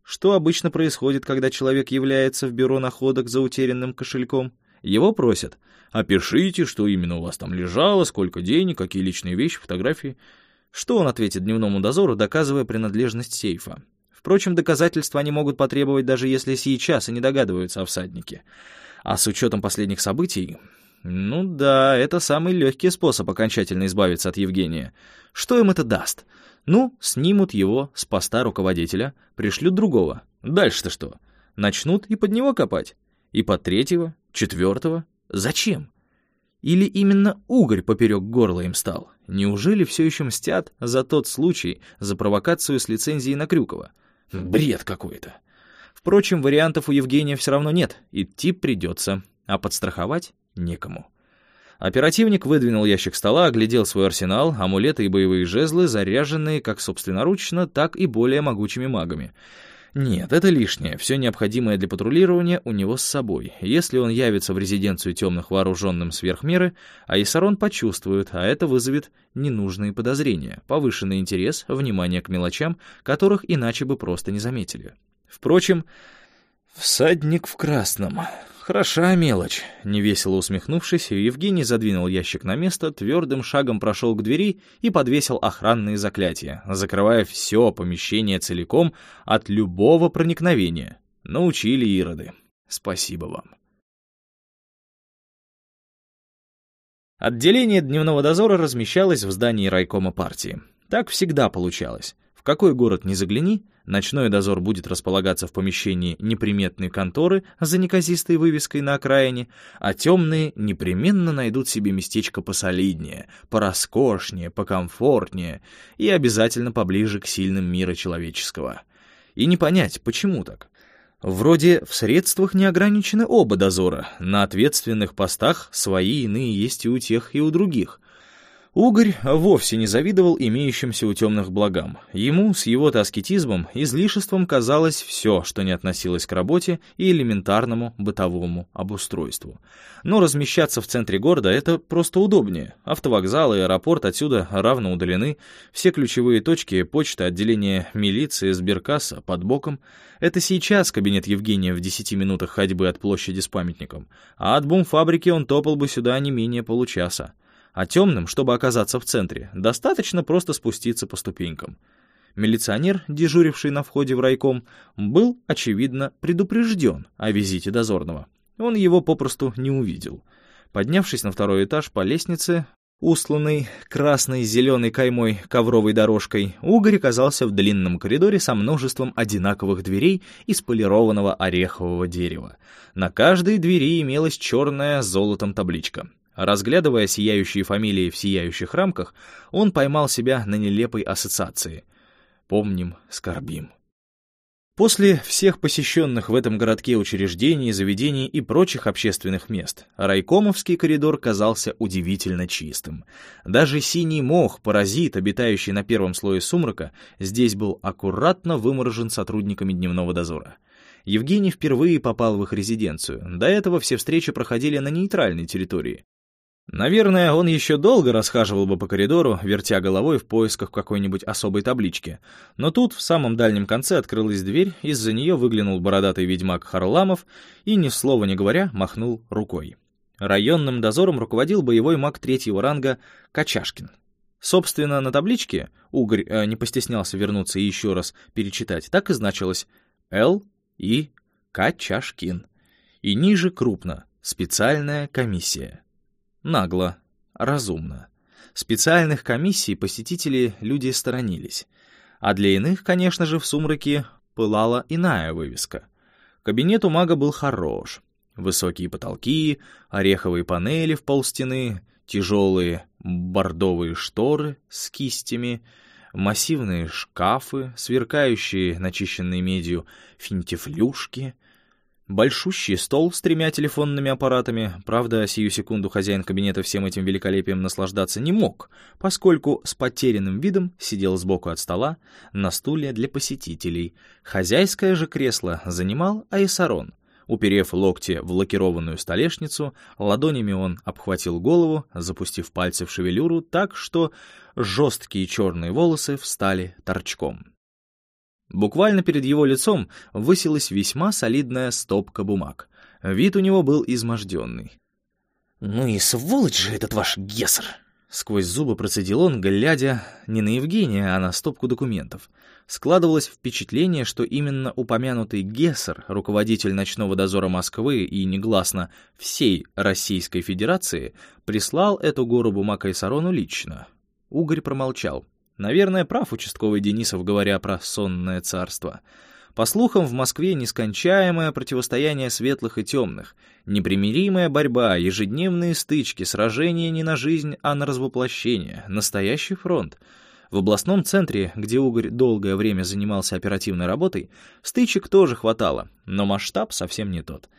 Что обычно происходит, когда человек является в бюро находок за утерянным кошельком? Его просят — Опишите, что именно у вас там лежало, сколько денег, какие личные вещи, фотографии. Что он ответит дневному дозору, доказывая принадлежность сейфа? Впрочем, доказательства они могут потребовать, даже если сейчас и не догадываются о всаднике. А с учетом последних событий... Ну да, это самый легкий способ окончательно избавиться от Евгения. Что им это даст? Ну, снимут его с поста руководителя, пришлют другого. Дальше-то что? Начнут и под него копать. И под третьего, четвертого, Зачем? Или именно угорь поперек горла им стал? Неужели все еще мстят за тот случай, за провокацию с лицензией на Крюкова? Бред какой-то. Впрочем, вариантов у Евгения все равно нет, идти придется, а подстраховать некому. Оперативник выдвинул ящик стола, оглядел свой арсенал, амулеты и боевые жезлы, заряженные как собственноручно, так и более могучими магами — нет, это лишнее. Все необходимое для патрулирования у него с собой. Если он явится в резиденцию темных вооруженным сверх меры, Айсарон почувствует, а это вызовет ненужные подозрения, повышенный интерес, внимание к мелочам, которых иначе бы просто не заметили. Впрочем, всадник в красном. «Хороша мелочь», — невесело усмехнувшись, Евгений задвинул ящик на место, твердым шагом прошел к двери и подвесил охранные заклятия, закрывая все помещение целиком от любого проникновения. Научили ироды. Спасибо вам. Отделение дневного дозора размещалось в здании райкома партии. Так всегда получалось. В какой город ни загляни, ночной дозор будет располагаться в помещении неприметной конторы за неказистой вывеской на окраине, а темные непременно найдут себе местечко посолиднее, пороскошнее, покомфортнее и обязательно поближе к сильным мира человеческого. И не понять, почему так. Вроде в средствах не ограничены оба дозора, на ответственных постах свои иные есть и у тех, и у других — Угорь вовсе не завидовал имеющимся у темных благам. Ему с его-то аскетизмом, излишеством казалось все, что не относилось к работе и элементарному бытовому обустройству. Но размещаться в центре города — это просто удобнее. Автовокзал и аэропорт отсюда равно удалены, все ключевые точки — почта, отделение милиции, сберкасса под боком. Это сейчас кабинет Евгения в 10 минутах ходьбы от площади с памятником, а от бумфабрики он топал бы сюда не менее получаса а темным, чтобы оказаться в центре, достаточно просто спуститься по ступенькам. Милиционер, дежуривший на входе в райком, был, очевидно, предупрежден о визите дозорного. Он его попросту не увидел. Поднявшись на второй этаж по лестнице, устланной красной зеленой каймой ковровой дорожкой, Угорь оказался в длинном коридоре со множеством одинаковых дверей из полированного орехового дерева. На каждой двери имелась черная с золотом табличка Разглядывая сияющие фамилии в сияющих рамках, он поймал себя на нелепой ассоциации. «Помним, скорбим». После всех посещенных в этом городке учреждений, заведений и прочих общественных мест, райкомовский коридор казался удивительно чистым. Даже синий мох, паразит, обитающий на первом слое сумрака, здесь был аккуратно выморожен сотрудниками дневного дозора. Евгений впервые попал в их резиденцию. До этого все встречи проходили на нейтральной территории. Наверное, он еще долго расхаживал бы по коридору, вертя головой в поисках какой-нибудь особой таблички. Но тут, в самом дальнем конце, открылась дверь, из-за нее выглянул бородатый ведьмак Харламов и, ни слова не говоря, махнул рукой. Районным дозором руководил боевой маг третьего ранга Качашкин. Собственно, на табличке, Угорь э, не постеснялся вернуться и еще раз перечитать, так и значилось «Л. И. Качашкин». И ниже крупно Специальная комиссия. Нагло, разумно. Специальных комиссий посетители люди сторонились. А для иных, конечно же, в сумраке пылала иная вывеска. Кабинет у мага был хорош. Высокие потолки, ореховые панели в полстены, тяжелые бордовые шторы с кистями, массивные шкафы, сверкающие, начищенные медью, финтифлюшки — Большущий стол с тремя телефонными аппаратами, правда, сию секунду хозяин кабинета всем этим великолепием наслаждаться не мог, поскольку с потерянным видом сидел сбоку от стола на стуле для посетителей. Хозяйское же кресло занимал Айсарон. Уперев локти в лакированную столешницу, ладонями он обхватил голову, запустив пальцы в шевелюру так, что жесткие черные волосы встали торчком. Буквально перед его лицом высилась весьма солидная стопка бумаг. Вид у него был изможденный. «Ну и сволочь же этот ваш Гессер!» Сквозь зубы процедил он, глядя не на Евгения, а на стопку документов. Складывалось впечатление, что именно упомянутый Гессер, руководитель ночного дозора Москвы и негласно всей Российской Федерации, прислал эту гору бумаг Айсарону лично. Угорь промолчал. Наверное, прав участковый Денисов, говоря про сонное царство. По слухам, в Москве нескончаемое противостояние светлых и темных, непримиримая борьба, ежедневные стычки, сражения не на жизнь, а на развоплощение, настоящий фронт. В областном центре, где Угорь долгое время занимался оперативной работой, стычек тоже хватало, но масштаб совсем не тот —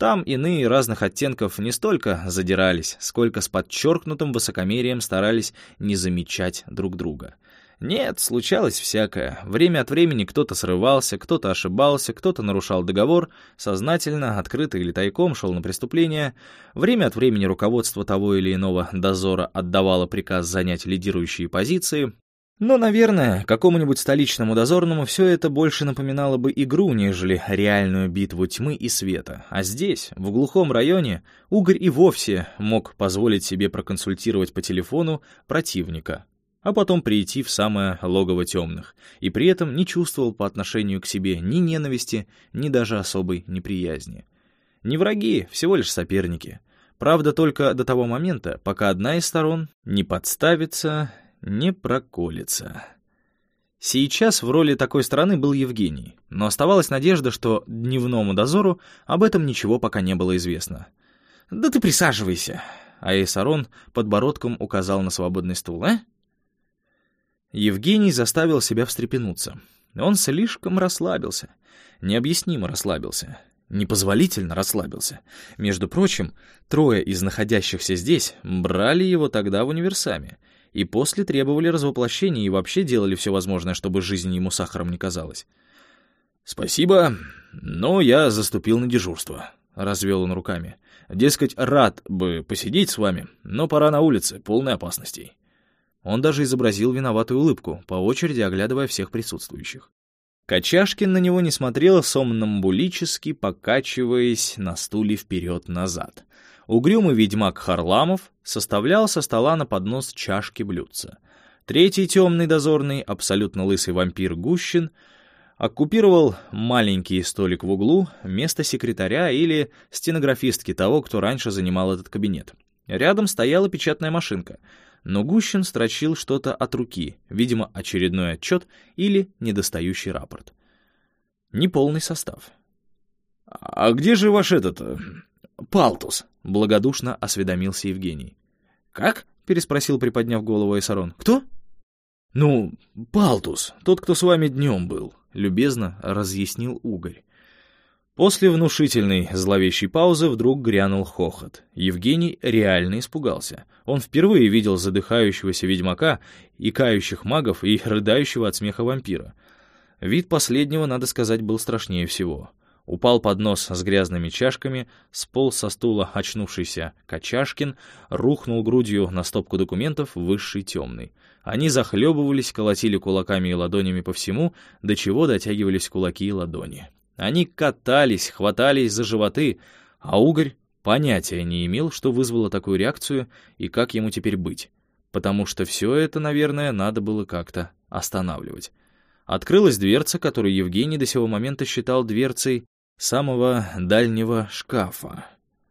там иные разных оттенков не столько задирались, сколько с подчеркнутым высокомерием старались не замечать друг друга. Нет, случалось всякое. Время от времени кто-то срывался, кто-то ошибался, кто-то нарушал договор, сознательно, открыто или тайком шел на преступление. Время от времени руководство того или иного дозора отдавало приказ занять лидирующие позиции, но, наверное, какому-нибудь столичному дозорному все это больше напоминало бы игру, нежели реальную битву тьмы и света. А здесь, в глухом районе, Угорь и вовсе мог позволить себе проконсультировать по телефону противника, а потом прийти в самое логово темных, и при этом не чувствовал по отношению к себе ни ненависти, ни даже особой неприязни. Не враги, всего лишь соперники. Правда, только до того момента, пока одна из сторон не подставится не проколется. Сейчас в роли такой стороны был Евгений, но оставалась надежда, что дневному дозору об этом ничего пока не было известно. «Да ты присаживайся!» А Эйсарон подбородком указал на свободный стул, а? Евгений заставил себя встрепенуться. Он слишком расслабился. Необъяснимо расслабился. Непозволительно расслабился. Между прочим, трое из находящихся здесь брали его тогда в универсаме и после требовали развоплощения и вообще делали все возможное, чтобы жизнь ему сахаром не казалась. «Спасибо, но я заступил на дежурство», — развел он руками. «Дескать, рад бы посидеть с вами, но пора на улице, полной опасностей». Он даже изобразил виноватую улыбку, по очереди оглядывая всех присутствующих. Качашкин на него не смотрел сомнамбулически, покачиваясь на стуле вперед-назад. Угрюмый ведьмак Харламов составлял со стола на поднос чашки блюдца. Третий темный дозорный, абсолютно лысый вампир Гущин, оккупировал маленький столик в углу, место секретаря или стенографистки того, кто раньше занимал этот кабинет. Рядом стояла печатная машинка, но Гущин строчил что-то от руки, видимо, очередной отчет или недостающий рапорт. Неполный состав. «А где же ваш этот... Палтус?» — благодушно осведомился Евгений. «Как?» — переспросил, приподняв голову Эсарон. «Кто?» «Ну, Палтус, тот, кто с вами днем был», — любезно разъяснил Угорь. После внушительной зловещей паузы вдруг грянул хохот. Евгений реально испугался. Он впервые видел задыхающегося ведьмака, икающих магов и рыдающего от смеха вампира. Вид последнего, надо сказать, был страшнее всего. Упал поднос с грязными чашками, сполз со стула очнувшийся Качашкин, рухнул грудью на стопку документов высший темный. Они захлебывались, колотили кулаками и ладонями по всему, до чего дотягивались кулаки и ладони. Они катались, хватались за животы, а Угорь понятия не имел, что вызвало такую реакцию и как ему теперь быть. Потому что все это, наверное, надо было как-то останавливать. Открылась дверца, которую Евгений до сего момента считал дверцей самого дальнего шкафа.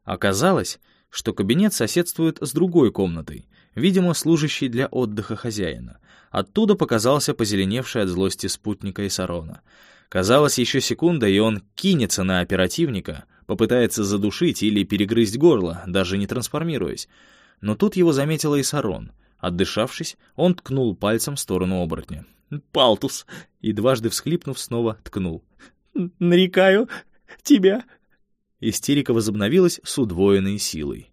Оказалось, что кабинет соседствует с другой комнатой, видимо, служащей для отдыха хозяина. Оттуда показался позеленевший от злости спутника Исарона. Казалось, еще секунда, и он кинется на оперативника, попытается задушить или перегрызть горло, даже не трансформируясь. Но тут его заметила Исарон. Отдышавшись, он ткнул пальцем в сторону оборотня. «Палтус!» И дважды всхлипнув, снова ткнул. «Нарекаю тебя!» Истерика возобновилась с удвоенной силой.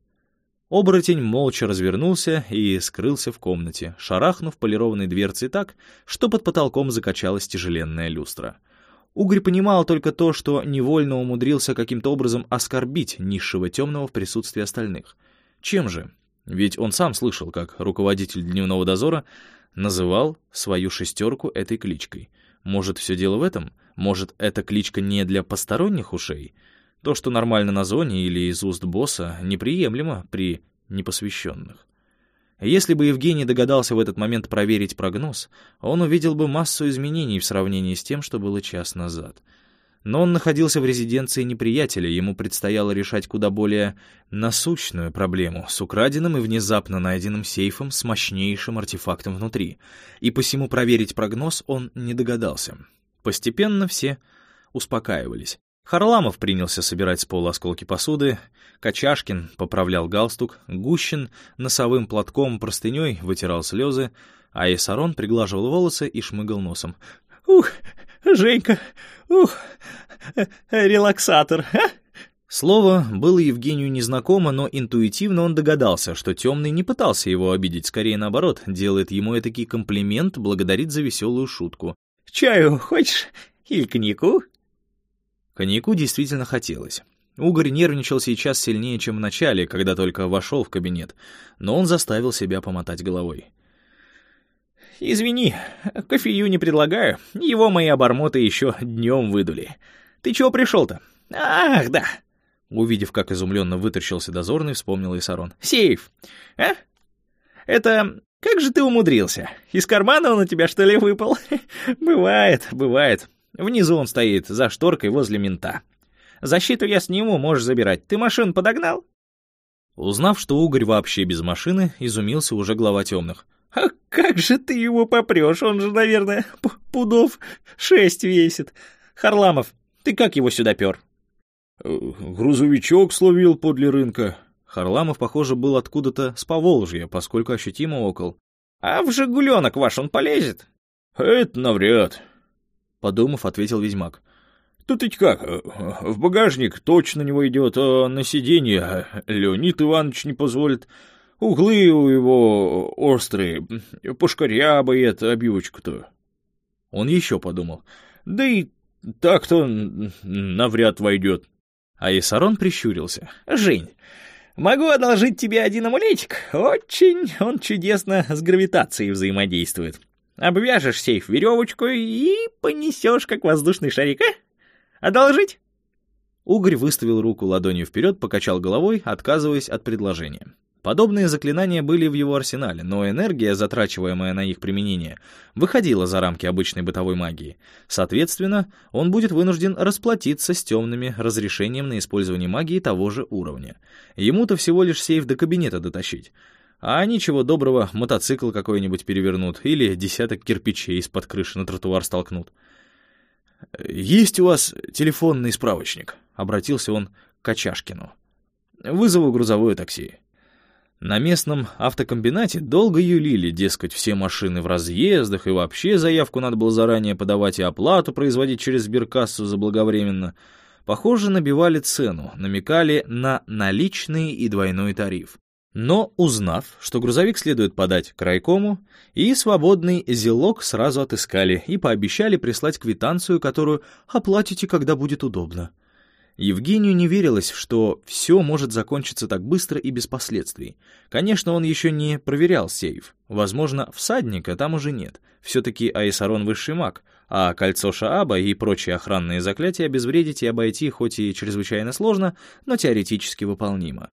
Оборотень молча развернулся и скрылся в комнате, шарахнув полированной дверцей так, что под потолком закачалась тяжеленная люстра. Угорь понимал только то, что невольно умудрился каким-то образом оскорбить низшего темного в присутствии остальных. Чем же? Ведь он сам слышал, как руководитель дневного дозора называл свою шестерку этой кличкой. Может, все дело в этом? Может, эта кличка не для посторонних ушей? То, что нормально на зоне или из уст босса, неприемлемо при непосвященных. Если бы Евгений догадался в этот момент проверить прогноз, он увидел бы массу изменений в сравнении с тем, что было час назад. Но он находился в резиденции неприятеля, ему предстояло решать куда более насущную проблему с украденным и внезапно найденным сейфом с мощнейшим артефактом внутри, и посему проверить прогноз он не догадался. Постепенно все успокаивались. Харламов принялся собирать с пола осколки посуды, Качашкин поправлял галстук, Гущин носовым платком простыней вытирал слезы, а Исарон приглаживал волосы и шмыгал носом. «Ух, Женька, ух, релаксатор, а?» Слово было Евгению незнакомо, но интуитивно он догадался, что Темный не пытался его обидеть, скорее наоборот, делает ему этакий комплимент, благодарит за веселую шутку. «Чаю хочешь? Или коньяку?» Коньяку действительно хотелось. Угорь нервничал сейчас сильнее, чем в начале, когда только вошел в кабинет, но он заставил себя помотать головой. «Извини, кофею не предлагаю, его мои обормоты еще днем выдули. Ты чего пришел-то? Ах, да!» Увидев, как изумленно вытащился дозорный, вспомнил Исарон. «Сейф! А? Это... Как же ты умудрился? Из кармана он у тебя, что ли, выпал? Бывает, бывает. Внизу он стоит, за шторкой возле мента. Защиту я сниму, можешь забирать. Ты машину подогнал?» Узнав, что угорь вообще без машины, изумился уже глава темных. «А как же ты его попрешь? Он же, наверное, пудов шесть весит. Харламов, ты как его сюда пер?» «Э, «Грузовичок словил подле рынка». Харламов, похоже, был откуда-то с Поволжья, поскольку ощутимо окол. «А в «Жигуленок» ваш он полезет?» «Это навряд. — подумав, ответил ведьмак. «Тут ведь как, в багажник точно не войдет, а на сиденье Леонид Иванович не позволит. Углы у его острые, пошкарябает обивочку-то». Он еще подумал. «Да и так-то навряд войдет». А Исарон прищурился. «Жень, могу одолжить тебе один амулетик? Очень он чудесно с гравитацией взаимодействует. Обвяжешь сейф веревочкой и понесешь, как воздушный шарик, а? Одолжить?» Угорь выставил руку ладонью вперед, покачал головой, отказываясь от предложения. Подобные заклинания были в его арсенале, но энергия, затрачиваемая на их применение, выходила за рамки обычной бытовой магии. Соответственно, он будет вынужден расплатиться с темными разрешением на использование магии того же уровня. Ему-то всего лишь сейф до кабинета дотащить. А ничего доброго, мотоцикл какой-нибудь перевернут или десяток кирпичей из-под крыши на тротуар столкнут. «Есть у вас телефонный справочник?» — обратился он к Качашкину. «Вызову грузовое такси». На местном автокомбинате долго юлили, дескать, все машины в разъездах, и вообще заявку надо было заранее подавать и оплату производить через сберкассу заблаговременно. Похоже, набивали цену, намекали на наличный и двойной тариф. Но, узнав, что грузовик следует подать к райкому, и свободный зелок сразу отыскали и пообещали прислать квитанцию, которую оплатите, когда будет удобно. Евгению не верилось, что все может закончиться так быстро и без последствий. Конечно, он еще не проверял сейф. Возможно, всадника там уже нет. Все-таки Аисарон высший маг, а кольцо Шааба и прочие охранные заклятия обезвредить и обойти хоть и чрезвычайно сложно, но теоретически выполнимо.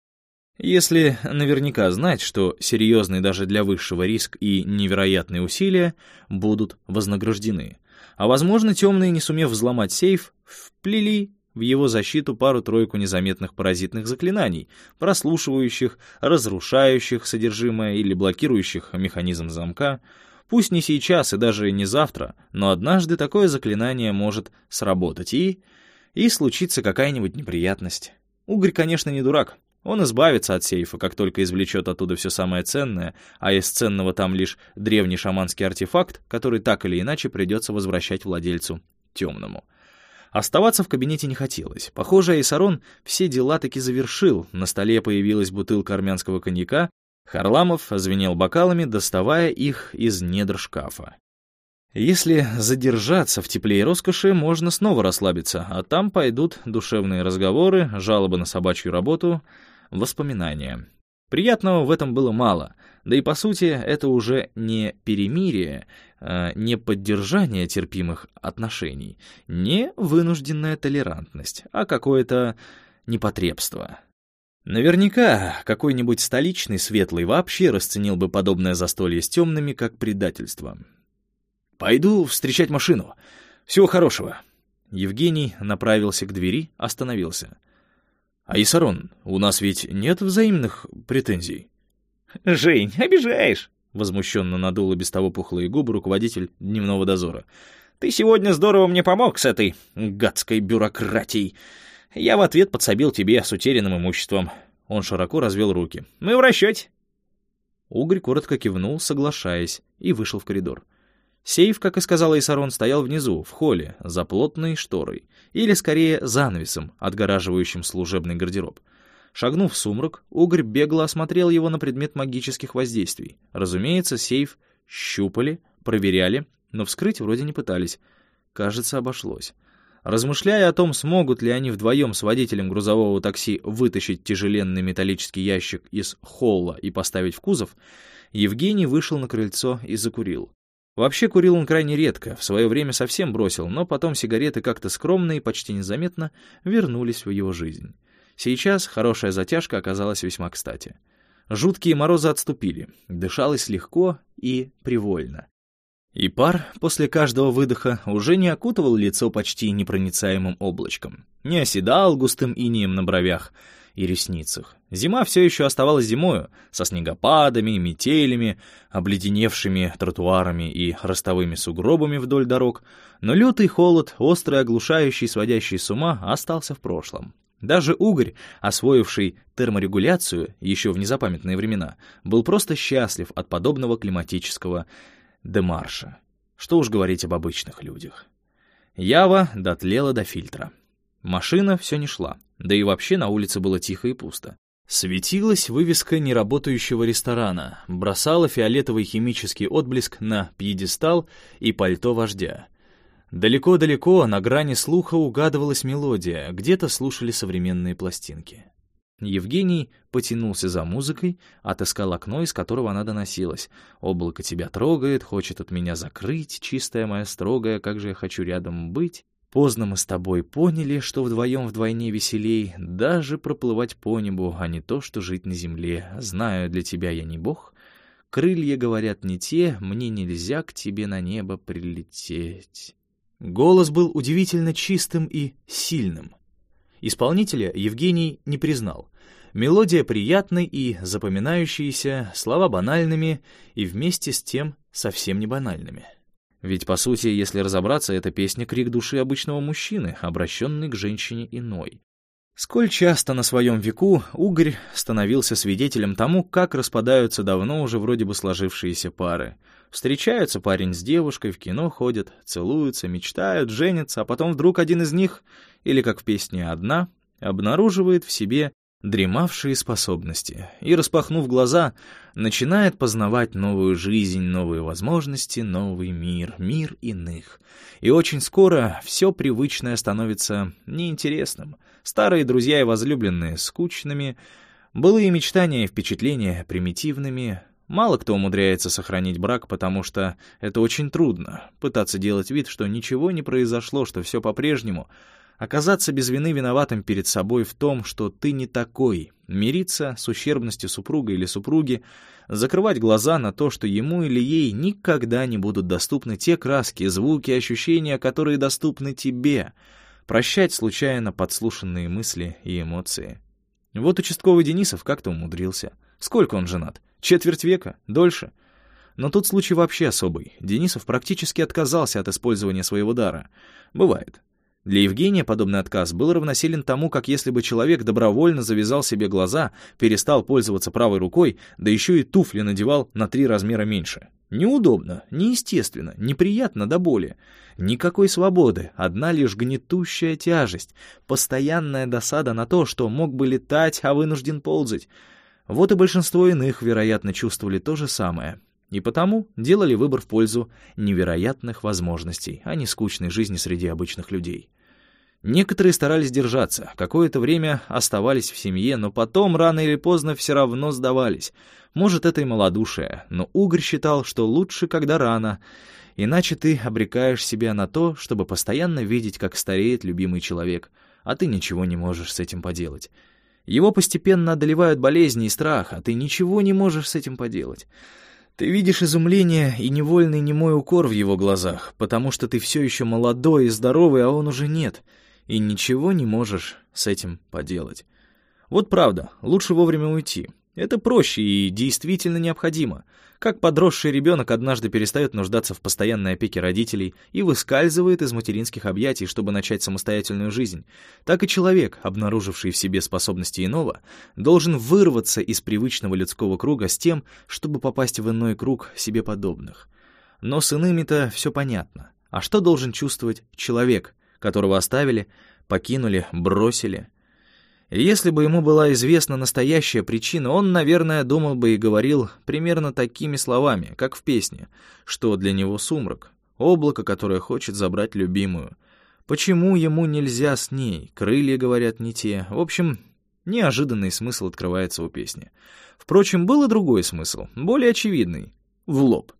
Если наверняка знать, что серьезный даже для высшего риск и невероятные усилия будут вознаграждены. А возможно, темные, не сумев взломать сейф, вплели в его защиту пару-тройку незаметных паразитных заклинаний, прослушивающих, разрушающих содержимое или блокирующих механизм замка. Пусть не сейчас и даже не завтра, но однажды такое заклинание может сработать и... и случится какая-нибудь неприятность. Угорь, конечно, не дурак. Он избавится от сейфа, как только извлечет оттуда все самое ценное, а из ценного там лишь древний шаманский артефакт, который так или иначе придется возвращать владельцу темному. Оставаться в кабинете не хотелось. Похоже, Айсарон все дела таки завершил. На столе появилась бутылка армянского коньяка. Харламов звенел бокалами, доставая их из недр шкафа. Если задержаться в тепле и роскоши, можно снова расслабиться, а там пойдут душевные разговоры, жалобы на собачью работу, воспоминания. Приятного в этом было мало, да и по сути это уже не перемирие, не поддержание терпимых отношений, не вынужденная толерантность, а какое-то непотребство. Наверняка какой-нибудь столичный светлый вообще расценил бы подобное застолье с темными как предательство. «Пойду встречать машину. Всего хорошего». Евгений направился к двери, остановился. «А Исарон, у нас ведь нет взаимных претензий?» «Жень, обижаешь!» — возмущенно надул без того пухлые губы руководитель дневного дозора. «Ты сегодня здорово мне помог с этой гадской бюрократией. Я в ответ подсобил тебе с утерянным имуществом». Он широко развел руки. «Мы в расчете». Угорь коротко кивнул, соглашаясь, и вышел в коридор. Сейф, как и сказала Исарон, стоял внизу, в холле, за плотной шторой, или, скорее, занавесом, отгораживающим служебный гардероб. Шагнув в сумрак, Угорь бегло осмотрел его на предмет магических воздействий. Разумеется, сейф щупали, проверяли, но вскрыть вроде не пытались. Кажется, обошлось. Размышляя о том, смогут ли они вдвоем с водителем грузового такси вытащить тяжеленный металлический ящик из холла и поставить в кузов, Евгений вышел на крыльцо и закурил. Вообще курил он крайне редко, в свое время совсем бросил, но потом сигареты как-то скромно и почти незаметно вернулись в его жизнь. Сейчас хорошая затяжка оказалась весьма кстати. Жуткие морозы отступили, дышалось легко и привольно. И пар после каждого выдоха уже не окутывал лицо почти непроницаемым облачком, не оседал густым инием на бровях, и ресницах. Зима все еще оставалась зимою, со снегопадами, метелями, обледеневшими тротуарами и ростовыми сугробами вдоль дорог, но лютый холод, острый, оглушающий, сводящий с ума, остался в прошлом. Даже угорь, освоивший терморегуляцию еще в незапамятные времена, был просто счастлив от подобного климатического демарша. Что уж говорить об обычных людях. Ява дотлела до фильтра. Машина все не шла, да и вообще на улице было тихо и пусто. Светилась вывеска неработающего ресторана, бросала фиолетовый химический отблеск на пьедестал и пальто вождя. Далеко-далеко на грани слуха угадывалась мелодия, где-то слушали современные пластинки. Евгений потянулся за музыкой, отыскал окно, из которого она доносилась. «Облако тебя трогает, хочет от меня закрыть, чистая моя строгая, как же я хочу рядом быть». Поздно мы с тобой поняли, что вдвоем вдвойне веселей даже проплывать по небу, а не то, что жить на земле. Знаю, для тебя я не бог. Крылья говорят не те, мне нельзя к тебе на небо прилететь. Голос был удивительно чистым и сильным. Исполнителя Евгений не признал. Мелодия приятной и запоминающаяся, слова банальными и вместе с тем совсем не банальными. Ведь, по сути, если разобраться, это песня крик души обычного мужчины, обращенный к женщине иной. Сколь часто на своем веку Угорь становился свидетелем тому, как распадаются давно уже вроде бы сложившиеся пары. Встречаются парень с девушкой, в кино ходят, целуются, мечтают, женятся, а потом вдруг один из них, или как в песне «Одна», обнаруживает в себе дремавшие способности и, распахнув глаза, начинает познавать новую жизнь, новые возможности, новый мир, мир иных. И очень скоро все привычное становится неинтересным. Старые друзья и возлюбленные — скучными, былые мечтания и впечатления — примитивными. Мало кто умудряется сохранить брак, потому что это очень трудно — пытаться делать вид, что ничего не произошло, что все по-прежнему — Оказаться без вины виноватым перед собой в том, что ты не такой, мириться с ущербностью супруга или супруги, закрывать глаза на то, что ему или ей никогда не будут доступны те краски, звуки, ощущения, которые доступны тебе. Прощать случайно подслушанные мысли и эмоции. Вот участковый Денисов как-то умудрился. Сколько он женат? Четверть века? Дольше? Но тут случай вообще особый. Денисов практически отказался от использования своего дара. Бывает. Для Евгения подобный отказ был равносилен тому, как если бы человек добровольно завязал себе глаза, перестал пользоваться правой рукой, да еще и туфли надевал на три размера меньше. Неудобно, неестественно, неприятно до боли. Никакой свободы, одна лишь гнетущая тяжесть, постоянная досада на то, что мог бы летать, а вынужден ползать. Вот и большинство иных, вероятно, чувствовали то же самое. И потому делали выбор в пользу невероятных возможностей, а не скучной жизни среди обычных людей. Некоторые старались держаться, какое-то время оставались в семье, но потом, рано или поздно, все равно сдавались. Может, это и малодушие, но Угорь считал, что лучше, когда рано, иначе ты обрекаешь себя на то, чтобы постоянно видеть, как стареет любимый человек, а ты ничего не можешь с этим поделать. Его постепенно одолевают болезни и страх, а ты ничего не можешь с этим поделать. Ты видишь изумление и невольный немой укор в его глазах, потому что ты все еще молодой и здоровый, а он уже нет, и ничего не можешь с этим поделать. Вот правда, лучше вовремя уйти. Это проще и действительно необходимо. Как подросший ребенок однажды перестает нуждаться в постоянной опеке родителей и выскальзывает из материнских объятий, чтобы начать самостоятельную жизнь, так и человек, обнаруживший в себе способности иного, должен вырваться из привычного людского круга с тем, чтобы попасть в иной круг себе подобных. Но с иными-то все понятно. А что должен чувствовать человек, которого оставили, покинули, бросили — если бы ему была известна настоящая причина, он, наверное, думал бы и говорил примерно такими словами, как в песне, что для него сумрак, облако, которое хочет забрать любимую. Почему ему нельзя с ней? Крылья, говорят, не те. В общем, неожиданный смысл открывается у песни. Впрочем, был и другой смысл, более очевидный — в лоб.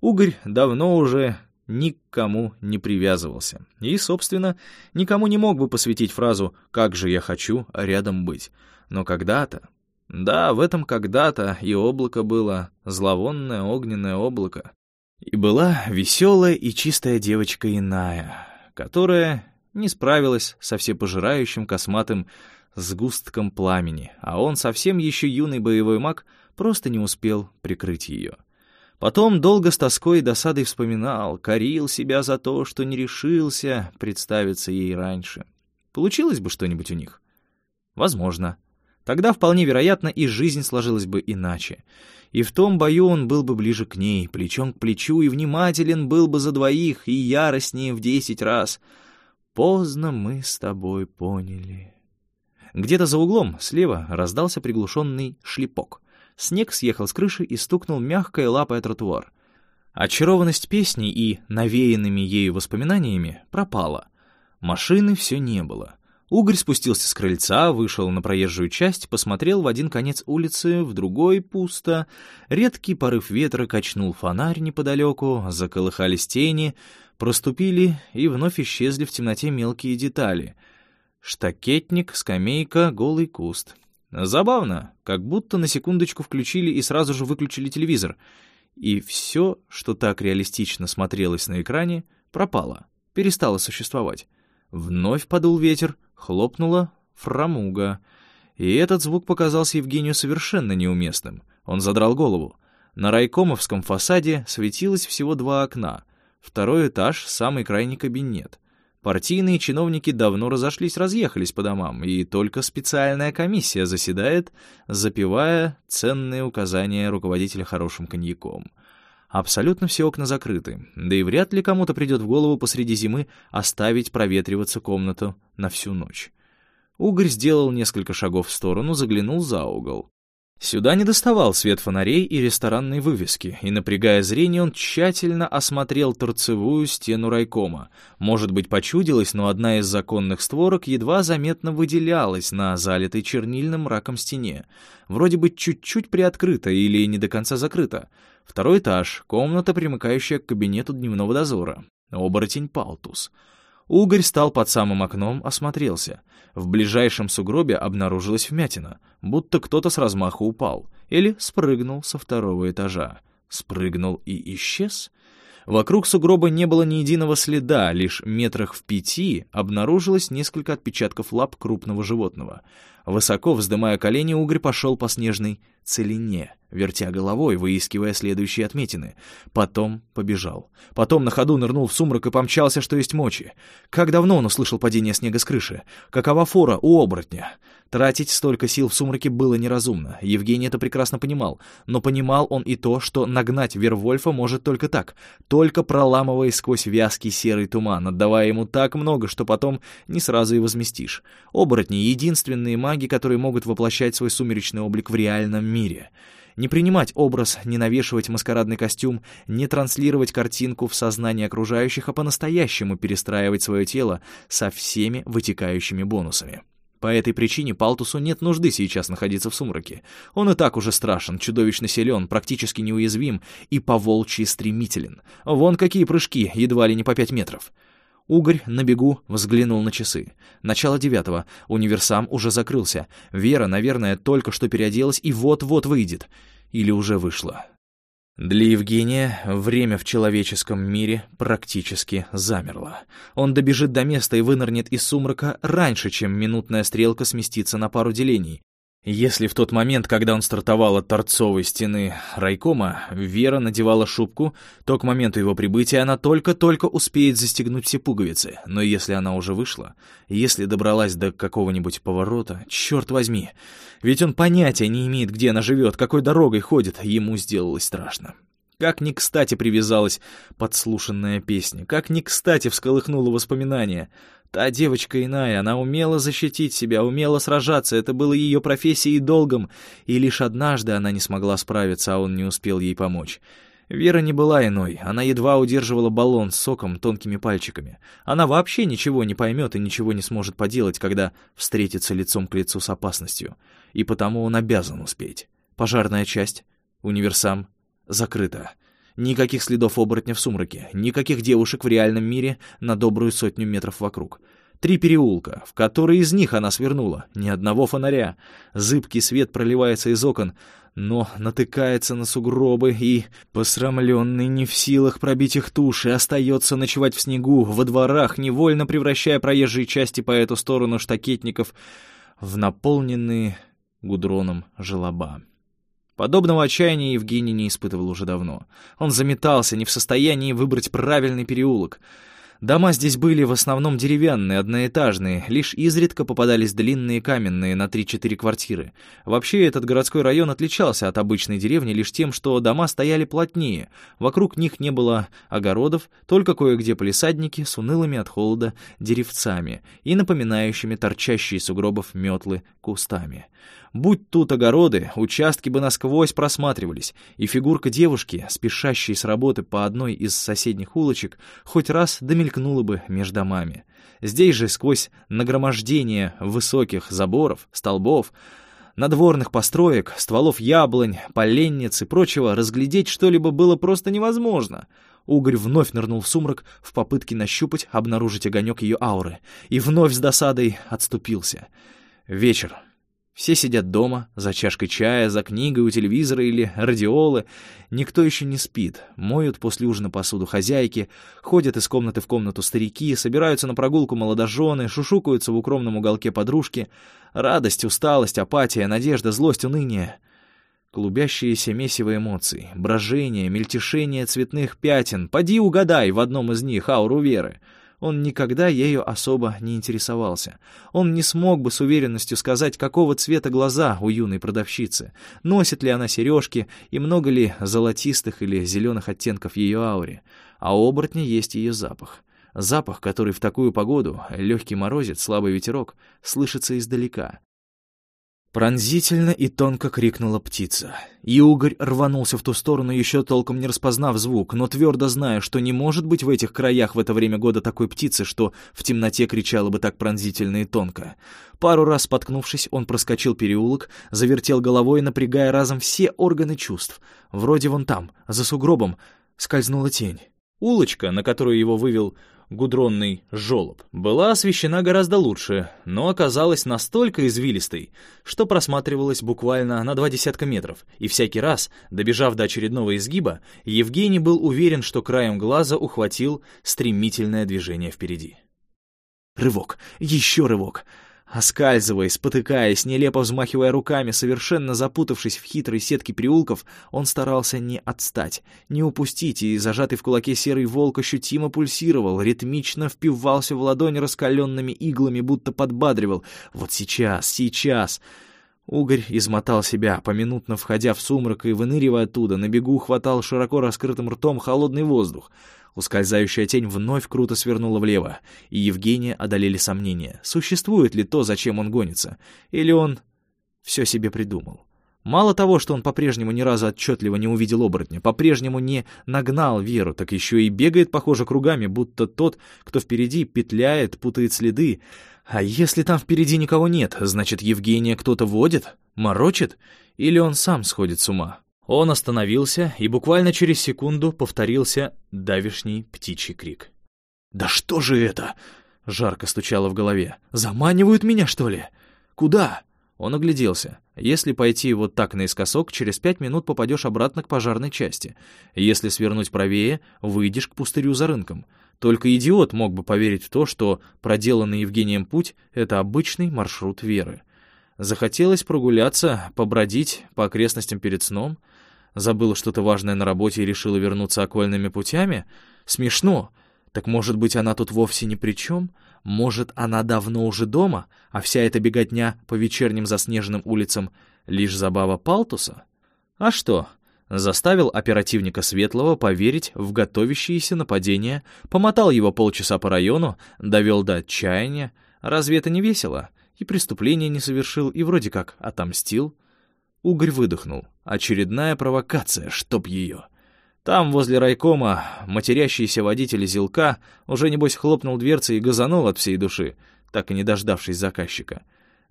Угорь давно уже никому не привязывался. И, собственно, никому не мог бы посвятить фразу «как же я хочу рядом быть». Но когда-то... Да, в этом когда-то и облако было, зловонное огненное облако. И была веселая и чистая девочка иная, которая не справилась со всепожирающим косматым сгустком пламени, а он, совсем еще юный боевой маг, просто не успел прикрыть ее. Потом долго с тоской и досадой вспоминал, корил себя за то, что не решился представиться ей раньше. Получилось бы что-нибудь у них? Возможно. Тогда вполне вероятно и жизнь сложилась бы иначе. И в том бою он был бы ближе к ней, плечом к плечу, и внимателен был бы за двоих, и яростнее в десять раз. Поздно мы с тобой поняли. Где-то за углом, слева, раздался приглушенный шлепок. Снег съехал с крыши и стукнул мягкой лапой о тротуар. Очарованность песни и навеянными ею воспоминаниями пропала. Машины все не было. Угорь спустился с крыльца, вышел на проезжую часть, посмотрел в один конец улицы, в другой — пусто. Редкий порыв ветра качнул фонарь неподалеку, заколыхались тени, проступили и вновь исчезли в темноте мелкие детали. Штакетник, скамейка, голый куст. Забавно, как будто на секундочку включили и сразу же выключили телевизор. И все, что так реалистично смотрелось на экране, пропало, перестало существовать. Вновь подул ветер, хлопнула фрамуга. И этот звук показался Евгению совершенно неуместным. Он задрал голову. На райкомовском фасаде светилось всего два окна. Второй этаж — самый крайний кабинет. Партийные чиновники давно разошлись-разъехались по домам, и только специальная комиссия заседает, запивая ценные указания руководителя хорошим коньяком. Абсолютно все окна закрыты, да и вряд ли кому-то придет в голову посреди зимы оставить проветриваться комнату на всю ночь. Угорь сделал несколько шагов в сторону, заглянул за угол. Сюда не доставал свет фонарей и ресторанной вывески, и, напрягая зрение, он тщательно осмотрел торцевую стену райкома. Может быть, почудилось, но одна из законных створок едва заметно выделялась на залитой чернильным раком стене. Вроде бы чуть-чуть приоткрыта или не до конца закрыта. Второй этаж, комната, примыкающая к кабинету дневного дозора. Оборотень Палтус. Угорь стал под самым окном, осмотрелся. В ближайшем сугробе обнаружилась вмятина, будто кто-то с размаху упал или спрыгнул со второго этажа. Спрыгнул и исчез. Вокруг сугроба не было ни единого следа, лишь метрах в пяти обнаружилось несколько отпечатков лап крупного животного. Высоко вздымая колени, угорь пошел по снежной целине, вертя головой, выискивая следующие отметины. Потом побежал. Потом на ходу нырнул в сумрак и помчался, что есть мочи. Как давно он услышал падение снега с крыши? Какова фора у оборотня? Тратить столько сил в сумраке было неразумно. Евгений это прекрасно понимал. Но понимал он и то, что нагнать Вервольфа может только так, только проламывая сквозь вязкий серый туман, отдавая ему так много, что потом не сразу и возместишь. Оборотни — единственные маги, которые могут воплощать свой сумеречный облик в реальном мире — не принимать образ, не навешивать маскарадный костюм, не транслировать картинку в сознание окружающих, а по-настоящему перестраивать свое тело со всеми вытекающими бонусами. По этой причине Палтусу нет нужды сейчас находиться в сумраке. Он и так уже страшен, чудовищно силен, практически неуязвим и поволчьи стремителен. Вон какие прыжки, едва ли не по пять метров. Угорь на бегу взглянул на часы. Начало девятого. Универсам уже закрылся. Вера, наверное, только что переоделась и вот-вот выйдет. Или уже вышла. Для Евгения время в человеческом мире практически замерло. Он добежит до места и вынырнет из сумрака раньше, чем минутная стрелка сместится на пару делений. Если в тот момент, когда он стартовал от торцовой стены райкома, Вера надевала шубку, то к моменту его прибытия она только-только успеет застегнуть все пуговицы. Но если она уже вышла, если добралась до какого-нибудь поворота, черт возьми, ведь он понятия не имеет, где она живет, какой дорогой ходит, ему сделалось страшно. Как ни кстати привязалась подслушанная песня, как ни кстати всколыхнула воспоминания — Та девочка иная, она умела защитить себя, умела сражаться, это было ее профессией и долгом, и лишь однажды она не смогла справиться, а он не успел ей помочь. Вера не была иной, она едва удерживала баллон с соком тонкими пальчиками. Она вообще ничего не поймет и ничего не сможет поделать, когда встретится лицом к лицу с опасностью. И потому он обязан успеть. Пожарная часть, универсам, закрыта. Никаких следов оборотня в сумраке, никаких девушек в реальном мире на добрую сотню метров вокруг. Три переулка, в которые из них она свернула, ни одного фонаря. Зыбкий свет проливается из окон, но натыкается на сугробы и, посрамленный не в силах пробить их туши, остается ночевать в снегу, во дворах, невольно превращая проезжие части по эту сторону штакетников в наполненные гудроном желоба. Подобного отчаяния Евгений не испытывал уже давно. Он заметался, не в состоянии выбрать правильный переулок — Дома здесь были в основном деревянные, одноэтажные, лишь изредка попадались длинные каменные на 3-4 квартиры. Вообще этот городской район отличался от обычной деревни лишь тем, что дома стояли плотнее, вокруг них не было огородов, только кое-где полисадники с унылыми от холода деревцами и напоминающими торчащие сугробов метлы кустами. Будь тут огороды, участки бы насквозь просматривались, и фигурка девушки, спешащей с работы по одной из соседних улочек, хоть раз домелькнула бы между домами. Здесь же, сквозь нагромождение высоких заборов, столбов, надворных построек, стволов яблонь, поленниц и прочего, разглядеть что-либо было просто невозможно. Угорь вновь нырнул в сумрак в попытке нащупать, обнаружить огонек ее ауры, и вновь с досадой отступился. Вечер. Все сидят дома, за чашкой чая, за книгой у телевизора или радиолы. Никто еще не спит. Моют после ужина посуду хозяйки, ходят из комнаты в комнату старики, собираются на прогулку молодожены, шушукаются в укромном уголке подружки. Радость, усталость, апатия, надежда, злость, уныние. Клубящиеся месиво эмоций, брожение, мельтешение цветных пятен. Поди угадай в одном из них ауру веры — он никогда ею особо не интересовался. Он не смог бы с уверенностью сказать, какого цвета глаза у юной продавщицы, носит ли она сережки и много ли золотистых или зеленых оттенков ее ауре. А у оборотня есть ее запах. Запах, который в такую погоду, легкий морозец, слабый ветерок, слышится издалека. Пронзительно и тонко крикнула птица. И угорь рванулся в ту сторону, еще толком не распознав звук, но твердо зная, что не может быть в этих краях в это время года такой птицы, что в темноте кричала бы так пронзительно и тонко. Пару раз споткнувшись, он проскочил переулок, завертел головой, напрягая разом все органы чувств. Вроде вон там, за сугробом, скользнула тень. Улочка, на которую его вывел гудронный жолоб, была освещена гораздо лучше, но оказалась настолько извилистой, что просматривалась буквально на два десятка метров, и всякий раз, добежав до очередного изгиба, Евгений был уверен, что краем глаза ухватил стремительное движение впереди. Рывок, еще рывок. Оскальзываясь, спотыкаясь, нелепо взмахивая руками, совершенно запутавшись в хитрой сетке приулков, он старался не отстать, не упустить, и зажатый в кулаке серый волк ощутимо пульсировал, ритмично впивался в ладонь раскаленными иглами, будто подбадривал. «Вот сейчас, сейчас!» Угорь измотал себя, поминутно входя в сумрак и выныривая оттуда, на бегу хватал широко раскрытым ртом холодный воздух. Ускользающая тень вновь круто свернула влево, и Евгения одолели сомнения, существует ли то, зачем он гонится, или он все себе придумал. Мало того, что он по-прежнему ни разу отчетливо не увидел оборотня, по-прежнему не нагнал Веру, так еще и бегает, похоже, кругами, будто тот, кто впереди, петляет, путает следы. А если там впереди никого нет, значит, Евгения кто-то водит, морочит, или он сам сходит с ума? Он остановился, и буквально через секунду повторился давишний птичий крик. «Да что же это?» — жарко стучало в голове. «Заманивают меня, что ли? Куда?» Он огляделся. Если пойти вот так наискосок, через пять минут попадешь обратно к пожарной части. Если свернуть правее, выйдешь к пустырю за рынком. Только идиот мог бы поверить в то, что проделанный Евгением путь — это обычный маршрут веры. Захотелось прогуляться, побродить по окрестностям перед сном — Забыла что-то важное на работе и решила вернуться окольными путями? Смешно. Так может быть, она тут вовсе ни при чем? Может, она давно уже дома, а вся эта беготня по вечерним заснеженным улицам — лишь забава Палтуса? А что? Заставил оперативника Светлого поверить в готовящееся нападение, помотал его полчаса по району, довел до отчаяния. Разве это не весело? И преступление не совершил, и вроде как отомстил. Угорь выдохнул. Очередная провокация, чтоб ее. Там, возле райкома, матерящийся водитель Зилка уже, небось, хлопнул дверцы и газанул от всей души, так и не дождавшись заказчика.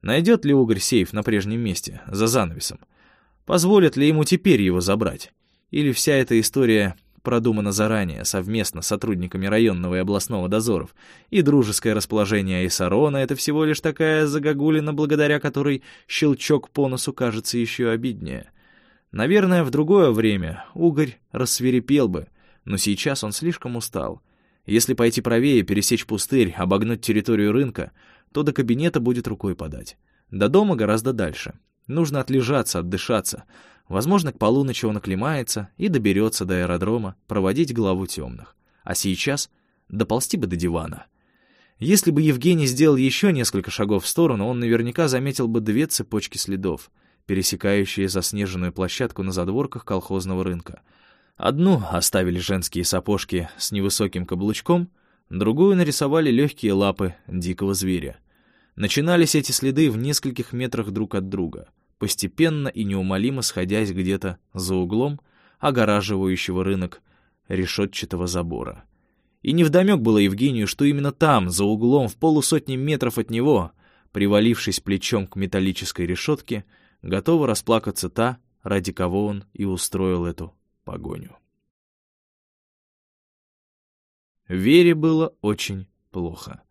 Найдет ли Угорь сейф на прежнем месте, за занавесом? Позволят ли ему теперь его забрать? Или вся эта история продумано заранее, совместно с сотрудниками районного и областного дозоров, и дружеское расположение Айсарона — это всего лишь такая загогулина, благодаря которой щелчок по носу кажется еще обиднее. Наверное, в другое время Угорь рассверепел бы, но сейчас он слишком устал. Если пойти правее, пересечь пустырь, обогнуть территорию рынка, то до кабинета будет рукой подать. До дома гораздо дальше. Нужно отлежаться, отдышаться — Возможно, к полуночи он оклемается и доберется до аэродрома проводить главу темных. А сейчас доползти бы до дивана. Если бы Евгений сделал еще несколько шагов в сторону, он наверняка заметил бы две цепочки следов, пересекающие заснеженную площадку на задворках колхозного рынка. Одну оставили женские сапожки с невысоким каблучком, другую нарисовали легкие лапы дикого зверя. Начинались эти следы в нескольких метрах друг от друга — постепенно и неумолимо сходясь где-то за углом огораживающего рынок решетчатого забора. И невдомек было Евгению, что именно там, за углом, в полусотни метров от него, привалившись плечом к металлической решетке, готова расплакаться та, ради кого он и устроил эту погоню. Вере было очень плохо.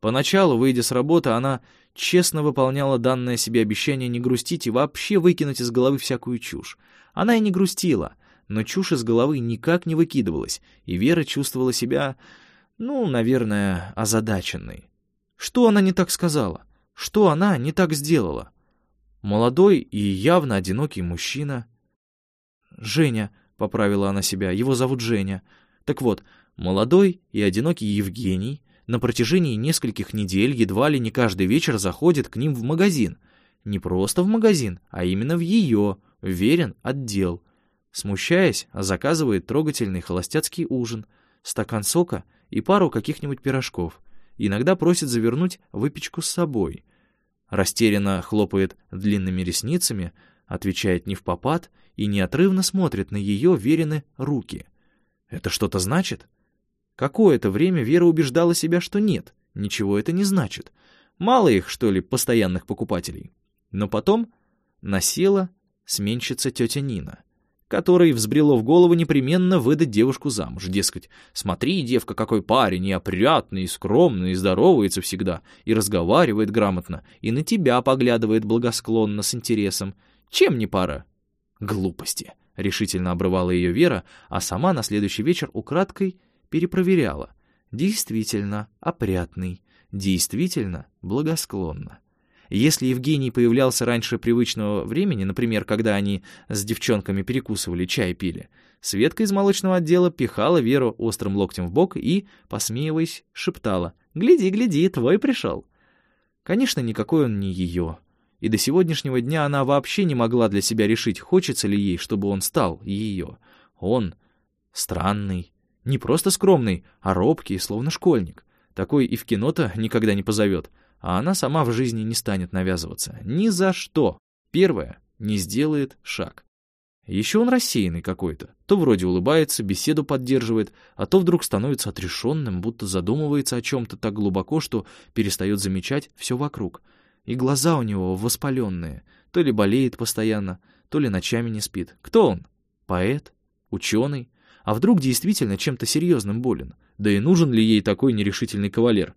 Поначалу, выйдя с работы, она честно выполняла данное себе обещание не грустить и вообще выкинуть из головы всякую чушь. Она и не грустила, но чушь из головы никак не выкидывалась, и Вера чувствовала себя, ну, наверное, озадаченной. Что она не так сказала? Что она не так сделала? Молодой и явно одинокий мужчина. «Женя», — поправила она себя, — его зовут Женя. Так вот, молодой и одинокий Евгений на протяжении нескольких недель едва ли не каждый вечер заходит к ним в магазин. Не просто в магазин, а именно в ее, верен, отдел. Смущаясь, заказывает трогательный холостяцкий ужин, стакан сока и пару каких-нибудь пирожков. Иногда просит завернуть выпечку с собой. Растерянно хлопает длинными ресницами, отвечает не в попад и неотрывно смотрит на ее верены руки. Это что-то значит? Какое-то время Вера убеждала себя, что нет, ничего это не значит. Мало их, что ли, постоянных покупателей. Но потом насела сменщица тетя Нина. которой взбрело в голову непременно выдать девушку замуж. Дескать, смотри, девка, какой парень, и опрятный, и скромный, и здоровается всегда, и разговаривает грамотно, и на тебя поглядывает благосклонно, с интересом. Чем не пара? Глупости. Решительно обрывала ее Вера, а сама на следующий вечер украдкой перепроверяла. Действительно опрятный, действительно благосклонно. Если Евгений появлялся раньше привычного времени, например, когда они с девчонками перекусывали, чай пили, Светка из молочного отдела пихала Веру острым локтем в бок и, посмеиваясь, шептала «Гляди, гляди, твой пришел». Конечно, никакой он не ее. И до сегодняшнего дня она вообще не могла для себя решить, хочется ли ей, чтобы он стал ее. Он странный, не просто скромный, а робкий, словно школьник. Такой и в кино-то никогда не позовет — а она сама в жизни не станет навязываться. Ни за что. Первое — не сделает шаг. Еще он рассеянный какой-то. То вроде улыбается, беседу поддерживает, а то вдруг становится отрешенным, будто задумывается о чем-то так глубоко, что перестает замечать все вокруг. И глаза у него воспаленные. То ли болеет постоянно, то ли ночами не спит. Кто он? Поэт? Ученый? А вдруг действительно чем-то серьезным болен? Да и нужен ли ей такой нерешительный кавалер?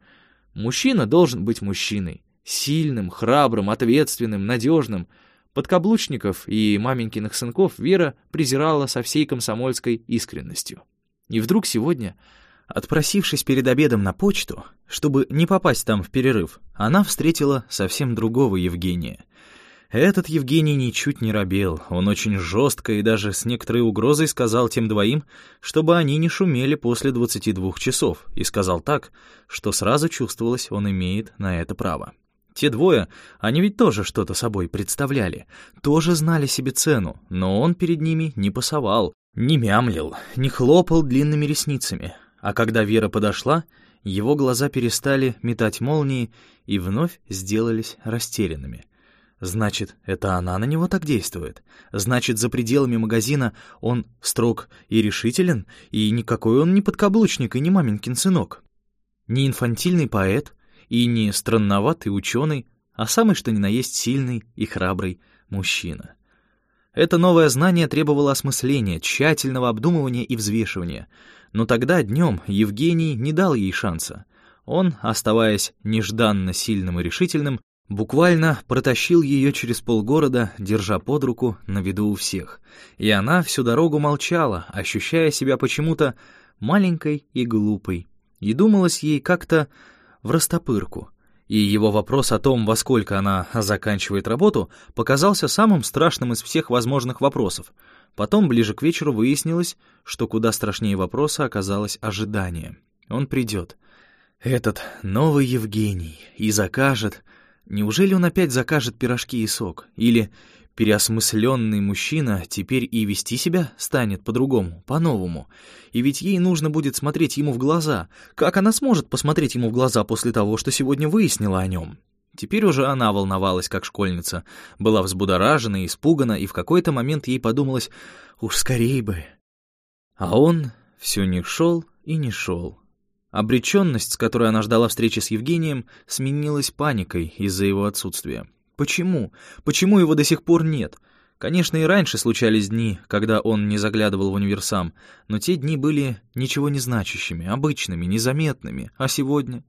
Мужчина должен быть мужчиной. Сильным, храбрым, ответственным, надежным. Подкаблучников и маменькиных сынков Вера презирала со всей комсомольской искренностью. И вдруг сегодня, отпросившись перед обедом на почту, чтобы не попасть там в перерыв, она встретила совсем другого Евгения — этот Евгений ничуть не робел, он очень жестко и даже с некоторой угрозой сказал тем двоим, чтобы они не шумели после 22 часов, и сказал так, что сразу чувствовалось, он имеет на это право. Те двое, они ведь тоже что-то собой представляли, тоже знали себе цену, но он перед ними не пасовал, не мямлил, не хлопал длинными ресницами. А когда Вера подошла, его глаза перестали метать молнии и вновь сделались растерянными — Значит, это она на него так действует. Значит, за пределами магазина он строг и решителен, и никакой он не подкаблучник и не маменькин сынок. Не инфантильный поэт и не странноватый ученый, а самый что ни на есть сильный и храбрый мужчина. Это новое знание требовало осмысления, тщательного обдумывания и взвешивания. Но тогда днем Евгений не дал ей шанса. Он, оставаясь нежданно сильным и решительным, Буквально протащил ее через полгорода, держа под руку на виду у всех. И она всю дорогу молчала, ощущая себя почему-то маленькой и глупой. И думалось ей как-то в растопырку. И его вопрос о том, во сколько она заканчивает работу, показался самым страшным из всех возможных вопросов. Потом, ближе к вечеру, выяснилось, что куда страшнее вопроса оказалось ожидание. Он придет. Этот новый Евгений и закажет Неужели он опять закажет пирожки и сок? Или переосмысленный мужчина теперь и вести себя станет по-другому, по-новому? И ведь ей нужно будет смотреть ему в глаза. Как она сможет посмотреть ему в глаза после того, что сегодня выяснила о нем? Теперь уже она волновалась, как школьница, была взбудоражена, испугана, и в какой-то момент ей подумалось «Уж скорей бы». А он все не шел и не шел. Обреченность, с которой она ждала встречи с Евгением, сменилась паникой из-за его отсутствия. Почему? Почему его до сих пор нет? Конечно, и раньше случались дни, когда он не заглядывал в универсам, но те дни были ничего не значащими, обычными, незаметными. А сегодня?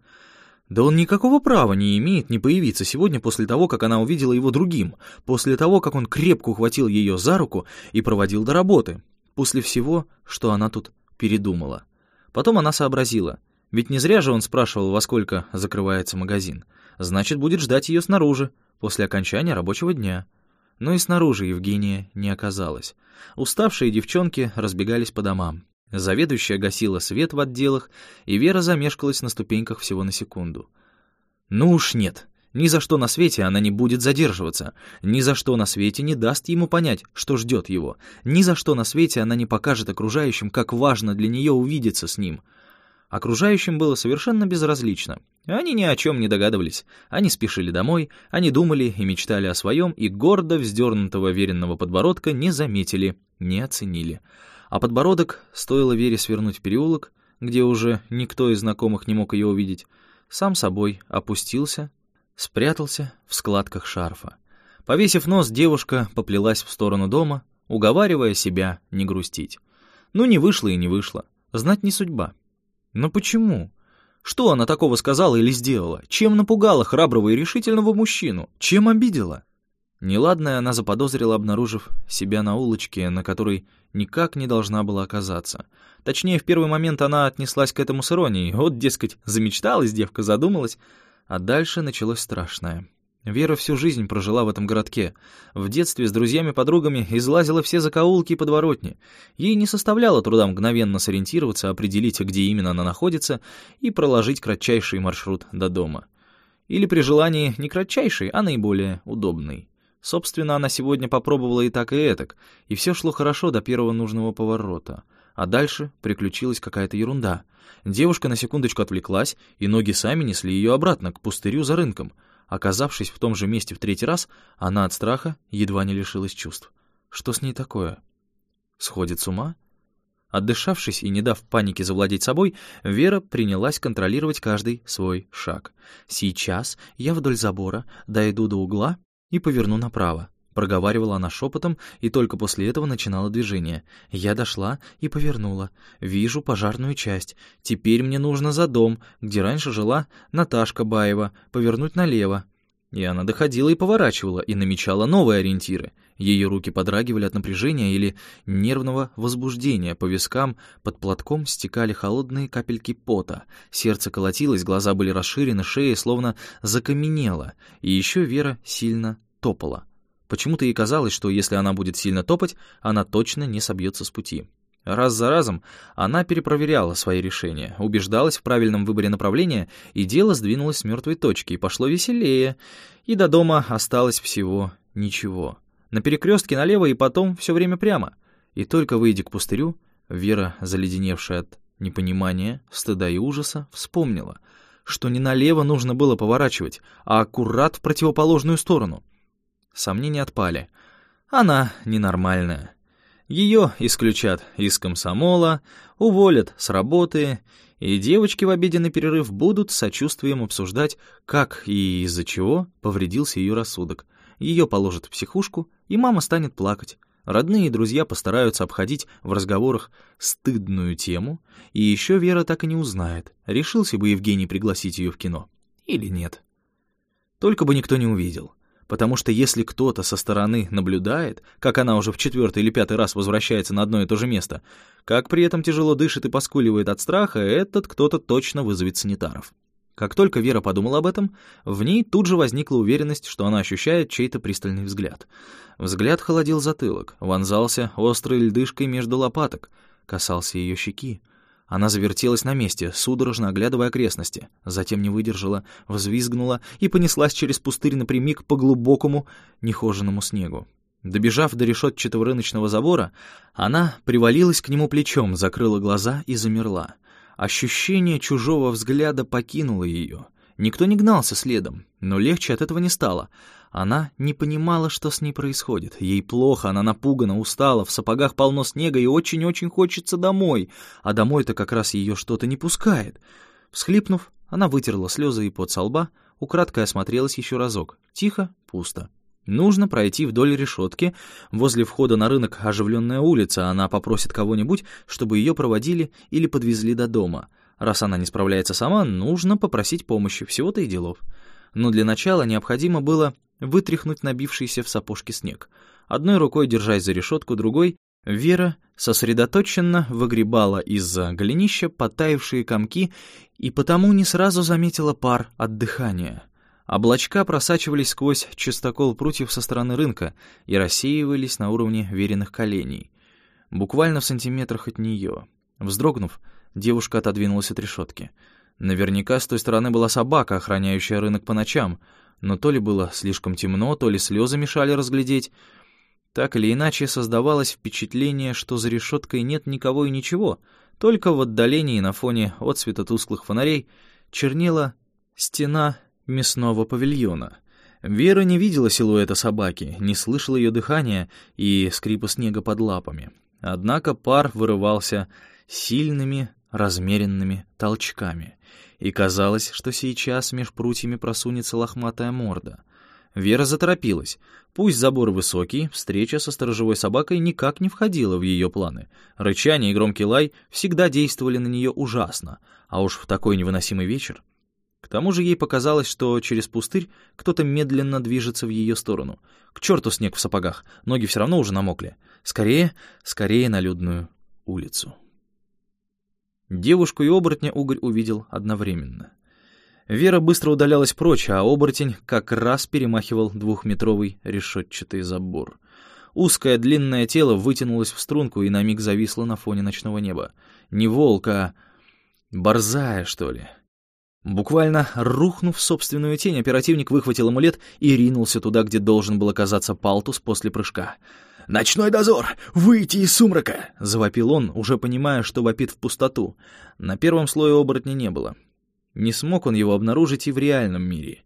Да он никакого права не имеет не появиться сегодня после того, как она увидела его другим, после того, как он крепко ухватил ее за руку и проводил до работы, после всего, что она тут передумала. Потом она сообразила. Ведь не зря же он спрашивал, во сколько закрывается магазин. Значит, будет ждать ее снаружи, после окончания рабочего дня. Но и снаружи Евгения не оказалось. Уставшие девчонки разбегались по домам. Заведующая гасила свет в отделах, и Вера замешкалась на ступеньках всего на секунду. «Ну уж нет, ни за что на свете она не будет задерживаться, ни за что на свете не даст ему понять, что ждет его, ни за что на свете она не покажет окружающим, как важно для нее увидеться с ним». Окружающим было совершенно безразлично. Они ни о чем не догадывались. Они спешили домой, они думали и мечтали о своем, и гордо вздернутого веренного подбородка не заметили, не оценили. А подбородок, стоило Вере свернуть в переулок, где уже никто из знакомых не мог ее увидеть, сам собой опустился, спрятался в складках шарфа. Повесив нос, девушка поплелась в сторону дома, уговаривая себя не грустить. Ну, не вышло и не вышло. Знать не судьба. Но почему? Что она такого сказала или сделала? Чем напугала храброго и решительного мужчину? Чем обидела? Неладное она заподозрила, обнаружив себя на улочке, на которой никак не должна была оказаться. Точнее, в первый момент она отнеслась к этому с иронией. Вот, дескать, замечталась девка, задумалась. А дальше началось страшное. Вера всю жизнь прожила в этом городке. В детстве с друзьями-подругами излазила все закоулки и подворотни. Ей не составляло труда мгновенно сориентироваться, определить, где именно она находится, и проложить кратчайший маршрут до дома. Или при желании не кратчайший, а наиболее удобный. Собственно, она сегодня попробовала и так, и этак, и все шло хорошо до первого нужного поворота. А дальше приключилась какая-то ерунда. Девушка на секундочку отвлеклась, и ноги сами несли ее обратно, к пустырю за рынком. Оказавшись в том же месте в третий раз, она от страха едва не лишилась чувств. Что с ней такое? Сходит с ума? Отдышавшись и не дав панике завладеть собой, Вера принялась контролировать каждый свой шаг. «Сейчас я вдоль забора дойду до угла и поверну направо. Проговаривала она шепотом, и только после этого начинала движение. Я дошла и повернула. Вижу пожарную часть. Теперь мне нужно за дом, где раньше жила Наташка Баева, повернуть налево. И она доходила и поворачивала, и намечала новые ориентиры. Ее руки подрагивали от напряжения или нервного возбуждения, по вискам под платком стекали холодные капельки пота, сердце колотилось, глаза были расширены, шея словно закаменела, и еще Вера сильно топала. Почему-то ей казалось, что если она будет сильно топать, она точно не собьется с пути. Раз за разом она перепроверяла свои решения, убеждалась в правильном выборе направления, и дело сдвинулось с мертвой точки, и пошло веселее, и до дома осталось всего ничего. На перекрестке налево и потом все время прямо. И только выйдя к пустырю, Вера, заледеневшая от непонимания, стыда и ужаса, вспомнила, что не налево нужно было поворачивать, а аккурат в противоположную сторону. Сомнения отпали. Она ненормальная. Ее исключат из комсомола, уволят с работы, и девочки в обеденный перерыв будут с сочувствием обсуждать, как и из-за чего повредился ее рассудок. Ее положат в психушку, и мама станет плакать. Родные и друзья постараются обходить в разговорах стыдную тему, и еще Вера так и не узнает, решился бы Евгений пригласить ее в кино или нет. Только бы никто не увидел потому что если кто-то со стороны наблюдает, как она уже в четвертый или пятый раз возвращается на одно и то же место, как при этом тяжело дышит и поскуливает от страха, этот кто-то точно вызовет санитаров. Как только Вера подумала об этом, в ней тут же возникла уверенность, что она ощущает чей-то пристальный взгляд. Взгляд холодил затылок, вонзался острой льдышкой между лопаток, касался ее щеки. Она завертелась на месте, судорожно оглядывая окрестности, затем не выдержала, взвизгнула и понеслась через пустырь напрямик по глубокому, нехоженному снегу. Добежав до решетчатого рыночного забора, она привалилась к нему плечом, закрыла глаза и замерла. Ощущение чужого взгляда покинуло ее. Никто не гнался следом, но легче от этого не стало — она не понимала, что с ней происходит. Ей плохо, она напугана, устала, в сапогах полно снега и очень-очень хочется домой, а домой-то как раз ее что-то не пускает. Всхлипнув, она вытерла слезы и пот со лба, украдкой осмотрелась еще разок. Тихо, пусто. Нужно пройти вдоль решетки. Возле входа на рынок оживленная улица. Она попросит кого-нибудь, чтобы ее проводили или подвезли до дома. Раз она не справляется сама, нужно попросить помощи. Всего-то и делов. Но для начала необходимо было вытряхнуть набившийся в сапожки снег. Одной рукой, держась за решетку, другой, Вера сосредоточенно выгребала из-за голенища потаившие комки и потому не сразу заметила пар от дыхания. Облачка просачивались сквозь чистокол прутьев со стороны рынка и рассеивались на уровне веренных коленей. Буквально в сантиметрах от нее. Вздрогнув, девушка отодвинулась от решетки. Наверняка с той стороны была собака, охраняющая рынок по ночам — но то ли было слишком темно, то ли слезы мешали разглядеть. Так или иначе, создавалось впечатление, что за решеткой нет никого и ничего, только в отдалении на фоне отсвета тусклых фонарей чернела стена мясного павильона. Вера не видела силуэта собаки, не слышала ее дыхания и скрипа снега под лапами. Однако пар вырывался сильными, размеренными толчками — и казалось, что сейчас меж прутьями просунется лохматая морда. Вера заторопилась. Пусть забор высокий, встреча со сторожевой собакой никак не входила в ее планы. Рычание и громкий лай всегда действовали на нее ужасно, а уж в такой невыносимый вечер. К тому же ей показалось, что через пустырь кто-то медленно движется в ее сторону. К черту снег в сапогах, ноги все равно уже намокли. Скорее, скорее на людную улицу. Девушку и оборотня Угорь увидел одновременно. Вера быстро удалялась прочь, а оборотень как раз перемахивал двухметровый решетчатый забор. Узкое длинное тело вытянулось в струнку и на миг зависло на фоне ночного неба. Не волк, а борзая, что ли. Буквально рухнув в собственную тень, оперативник выхватил амулет и ринулся туда, где должен был оказаться Палтус после прыжка. «Ночной дозор! Выйти из сумрака!» — завопил он, уже понимая, что вопит в пустоту. На первом слое оборотня не было. Не смог он его обнаружить и в реальном мире.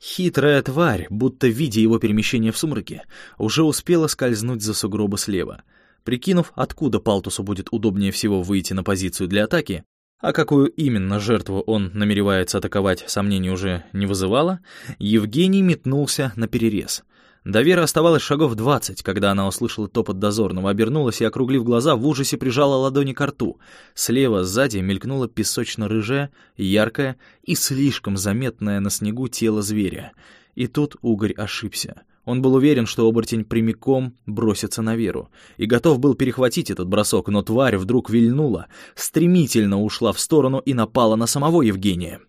Хитрая тварь, будто видя его перемещение в сумраке, уже успела скользнуть за сугробы слева. Прикинув, откуда Палтусу будет удобнее всего выйти на позицию для атаки, а какую именно жертву он намеревается атаковать, сомнений уже не вызывало, Евгений метнулся на перерез — до Веры оставалось шагов двадцать, когда она услышала топот дозорного, обернулась и, округлив глаза, в ужасе прижала ладони к рту. Слева, сзади мелькнуло песочно-рыжее, яркое и слишком заметное на снегу тело зверя. И тут угорь ошибся. Он был уверен, что оборотень прямиком бросится на Веру, и готов был перехватить этот бросок, но тварь вдруг вильнула, стремительно ушла в сторону и напала на самого Евгения.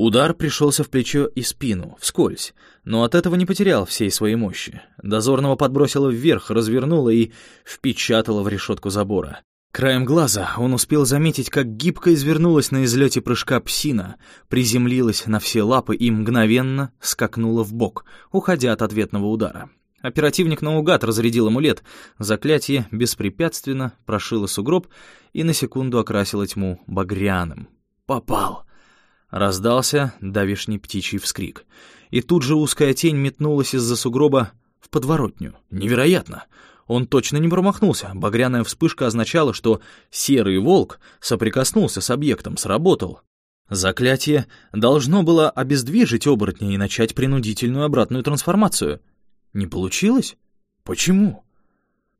Удар пришелся в плечо и спину, вскользь, но от этого не потерял всей своей мощи. Дозорного подбросило вверх, развернуло и впечатало в решетку забора. Краем глаза он успел заметить, как гибко извернулась на излете прыжка псина, приземлилась на все лапы и мгновенно скакнула в бок, уходя от ответного удара. Оперативник наугад разрядил амулет, заклятие беспрепятственно прошило сугроб и на секунду окрасило тьму багряным. «Попал!» Раздался давишний птичий вскрик. И тут же узкая тень метнулась из-за сугроба в подворотню. Невероятно! Он точно не промахнулся. Багряная вспышка означала, что серый волк соприкоснулся с объектом, сработал. Заклятие должно было обездвижить оборотня и начать принудительную обратную трансформацию. Не получилось? Почему?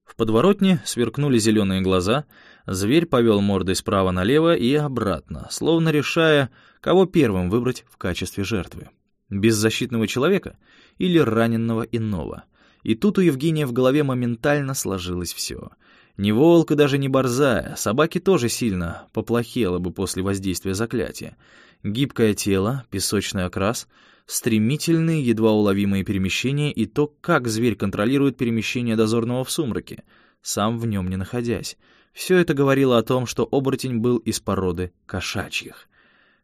В подворотне сверкнули зеленые глаза, зверь повел мордой справа налево и обратно, словно решая, кого первым выбрать в качестве жертвы. Беззащитного человека или раненного иного. И тут у Евгения в голове моментально сложилось все. Ни волк и даже не борзая, собаке тоже сильно поплохело бы после воздействия заклятия. Гибкое тело, песочный окрас — стремительные, едва уловимые перемещения и то, как зверь контролирует перемещение дозорного в сумраке, сам в нем не находясь. Все это говорило о том, что оборотень был из породы кошачьих.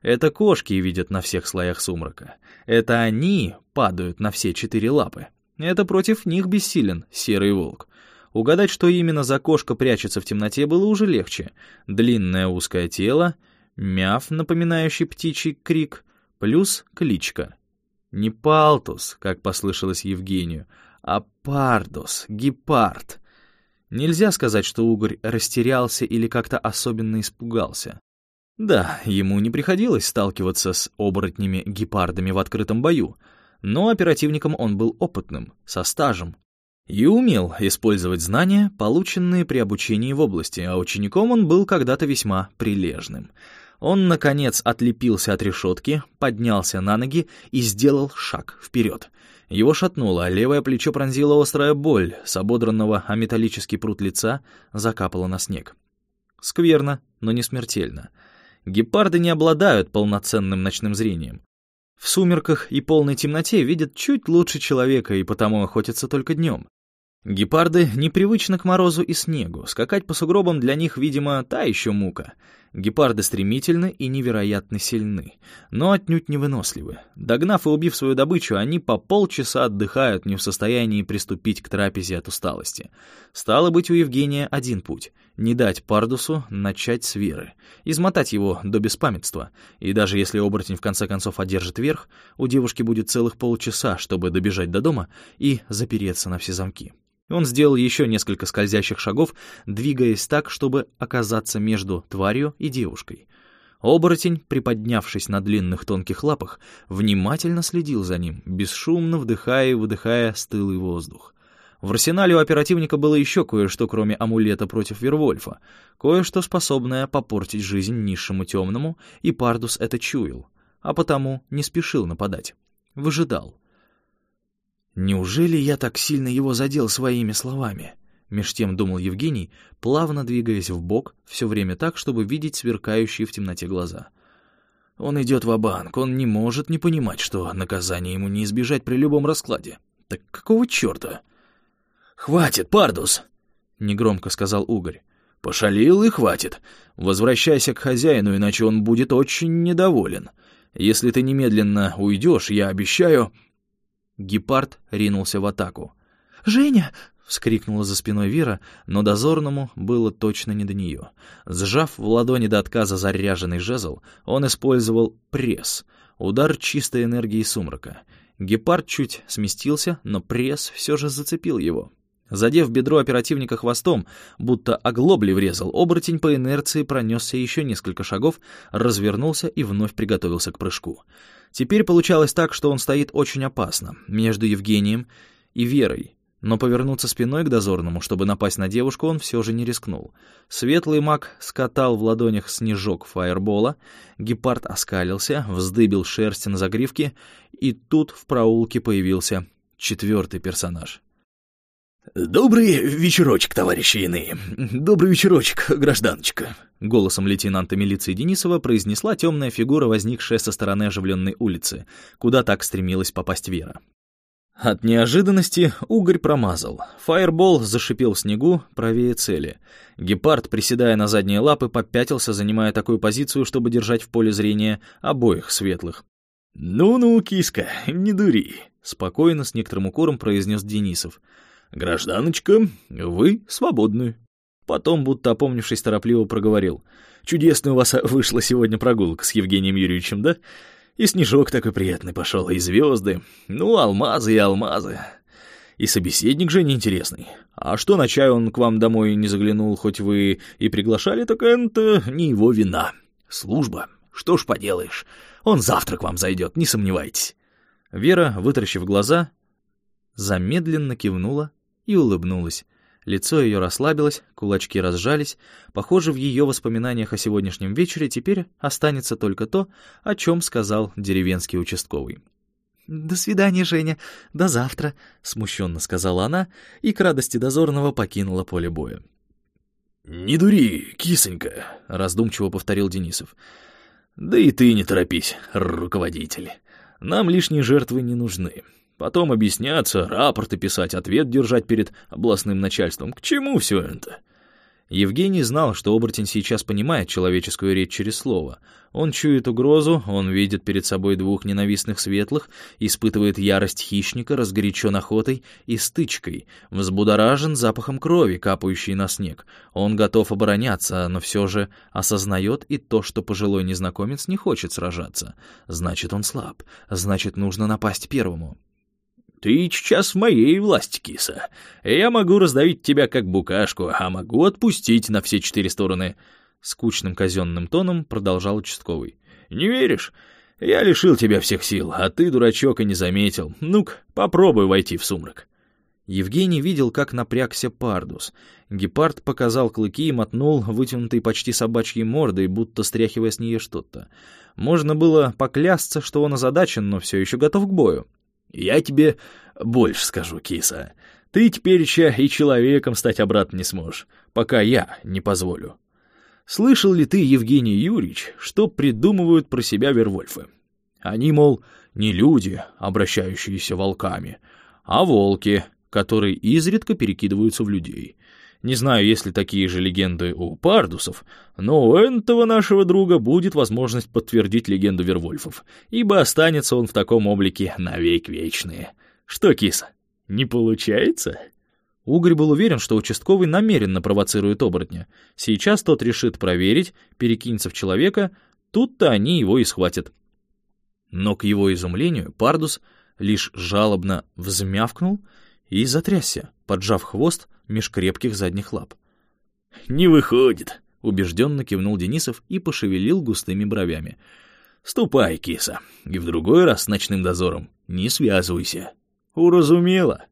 Это кошки видят на всех слоях сумрака. Это они падают на все четыре лапы. Это против них бессилен серый волк. Угадать, что именно за кошка прячется в темноте, было уже легче. Длинное узкое тело, мяв, напоминающий птичий крик, плюс кличка не Палтус, как послышалось Евгению, а Пардус, гепард. Нельзя сказать, что Угорь растерялся или как-то особенно испугался. Да, ему не приходилось сталкиваться с оборотнями-гепардами в открытом бою, но оперативником он был опытным, со стажем, и умел использовать знания, полученные при обучении в области, а учеником он был когда-то весьма прилежным — он, наконец, отлепился от решетки, поднялся на ноги и сделал шаг вперед. Его шатнуло, а левое плечо пронзила острая боль, с ободранного о металлический прут лица закапало на снег. Скверно, но не смертельно. Гепарды не обладают полноценным ночным зрением. В сумерках и полной темноте видят чуть лучше человека и потому охотятся только днем. Гепарды непривычны к морозу и снегу, скакать по сугробам для них, видимо, та еще мука — Гепарды стремительны и невероятно сильны, но отнюдь невыносливы. Догнав и убив свою добычу, они по полчаса отдыхают, не в состоянии приступить к трапезе от усталости. Стало быть, у Евгения один путь — не дать Пардусу начать с веры, измотать его до беспамятства, и даже если оборотень в конце концов одержит верх, у девушки будет целых полчаса, чтобы добежать до дома и запереться на все замки. Он сделал еще несколько скользящих шагов, двигаясь так, чтобы оказаться между тварью и девушкой. Оборотень, приподнявшись на длинных тонких лапах, внимательно следил за ним, бесшумно вдыхая и выдыхая стылый воздух. В арсенале у оперативника было еще кое-что, кроме амулета против Вервольфа, кое-что, способное попортить жизнь низшему темному, и Пардус это чуял, а потому не спешил нападать. Выжидал. «Неужели я так сильно его задел своими словами?» Меж тем думал Евгений, плавно двигаясь в бок, все время так, чтобы видеть сверкающие в темноте глаза. Он идет в банк он не может не понимать, что наказание ему не избежать при любом раскладе. Так какого черта? «Хватит, Пардус!» — негромко сказал Угорь. «Пошалил и хватит. Возвращайся к хозяину, иначе он будет очень недоволен. Если ты немедленно уйдешь, я обещаю...» Гепард ринулся в атаку. «Женя!» — вскрикнула за спиной Вера, но дозорному было точно не до нее. Сжав в ладони до отказа заряженный жезл, он использовал пресс, удар чистой энергии сумрака. Гепард чуть сместился, но пресс все же зацепил его. Задев бедро оперативника хвостом, будто оглобли врезал, оборотень по инерции пронесся еще несколько шагов, развернулся и вновь приготовился к прыжку. Теперь получалось так, что он стоит очень опасно, между Евгением и Верой, но повернуться спиной к дозорному, чтобы напасть на девушку, он все же не рискнул. Светлый маг скатал в ладонях снежок фаербола, гепард оскалился, вздыбил шерсть на загривке, и тут в проулке появился четвертый персонаж. «Добрый вечерочек, товарищи иные. Добрый вечерочек, гражданочка», — голосом лейтенанта милиции Денисова произнесла темная фигура, возникшая со стороны оживленной улицы, куда так стремилась попасть Вера. От неожиданности угорь промазал. Фаербол зашипел в снегу правее цели. Гепард, приседая на задние лапы, попятился, занимая такую позицию, чтобы держать в поле зрения обоих светлых. «Ну-ну, киска, не дури», — спокойно, с некоторым укором произнес Денисов. «Гражданочка, вы свободны». Потом, будто опомнившись, торопливо проговорил. «Чудесная у вас вышла сегодня прогулка с Евгением Юрьевичем, да?» И снежок такой приятный пошел, и звезды. Ну, алмазы и алмазы. И собеседник же неинтересный. А что на чай он к вам домой не заглянул, хоть вы и приглашали, так это не его вина. Служба. Что ж поделаешь. Он завтра к вам зайдет, не сомневайтесь. Вера, вытаращив глаза, замедленно кивнула и улыбнулась. Лицо ее расслабилось, кулачки разжались. Похоже, в ее воспоминаниях о сегодняшнем вечере теперь останется только то, о чем сказал деревенский участковый. «До свидания, Женя. До завтра», — смущенно сказала она и к радости дозорного покинула поле боя. «Не дури, кисонька», — раздумчиво повторил Денисов. «Да и ты не торопись, руководитель. Нам лишние жертвы не нужны. Потом объясняться, рапорты писать, ответ держать перед областным начальством. К чему все это? Евгений знал, что оборотень сейчас понимает человеческую речь через слово. Он чует угрозу, он видит перед собой двух ненавистных светлых, испытывает ярость хищника, разгорячен охотой и стычкой, взбудоражен запахом крови, капающей на снег. Он готов обороняться, но все же осознает и то, что пожилой незнакомец не хочет сражаться. Значит, он слаб, значит, нужно напасть первому. Ты сейчас в моей власти, киса. Я могу раздавить тебя как букашку, а могу отпустить на все четыре стороны. Скучным казенным тоном продолжал участковый. Не веришь? Я лишил тебя всех сил, а ты, дурачок, и не заметил. Ну-ка, попробуй войти в сумрак. Евгений видел, как напрягся Пардус. Гепард показал клыки и мотнул вытянутой почти собачьей мордой, будто стряхивая с нее что-то. Можно было поклясться, что он озадачен, но все еще готов к бою. Я тебе больше скажу, киса. Ты теперь еще и человеком стать обратно не сможешь, пока я не позволю. Слышал ли ты, Евгений Юрьевич, что придумывают про себя вервольфы? Они, мол, не люди, обращающиеся волками, а волки, которые изредка перекидываются в людей. Не знаю, есть ли такие же легенды у пардусов, но у этого нашего друга будет возможность подтвердить легенду Вервольфов, ибо останется он в таком облике навек вечные. Что, киса, не получается?» Угорь был уверен, что участковый намеренно провоцирует оборотня. Сейчас тот решит проверить, перекинется в человека, тут-то они его и схватят. Но к его изумлению Пардус лишь жалобно взмявкнул и затрясся, поджав хвост меж крепких задних лап. «Не выходит», — убежденно кивнул Денисов и пошевелил густыми бровями. «Ступай, киса, и в другой раз с ночным дозором не связывайся. Уразумела.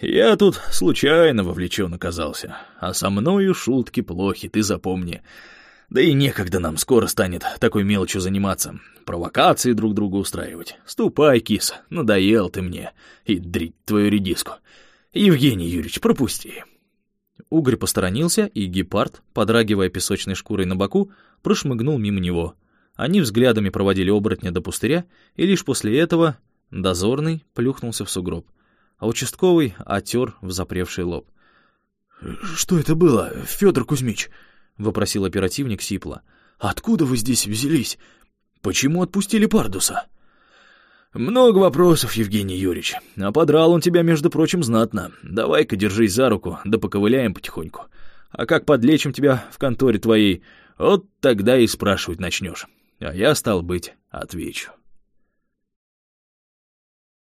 Я тут случайно вовлечен оказался, а со мною шутки плохи, ты запомни. Да и некогда нам скоро станет такой мелочью заниматься, провокации друг другу устраивать. Ступай, киса, надоел ты мне, и дрить твою редиску. Евгений Юрьевич, пропусти». Угорь посторонился, и гепард, подрагивая песочной шкурой на боку, прошмыгнул мимо него. Они взглядами проводили оборотня до пустыря, и лишь после этого дозорный плюхнулся в сугроб, а участковый отер в запревший лоб. «Что это было, Федор Кузьмич?» — вопросил оперативник Сипла. «Откуда вы здесь взялись? Почему отпустили Пардуса?» «Много вопросов, Евгений Юрьевич. А подрал он тебя, между прочим, знатно. Давай-ка держись за руку, да поковыляем потихоньку. А как подлечим тебя в конторе твоей, вот тогда и спрашивать начнешь. А я, стал быть, отвечу».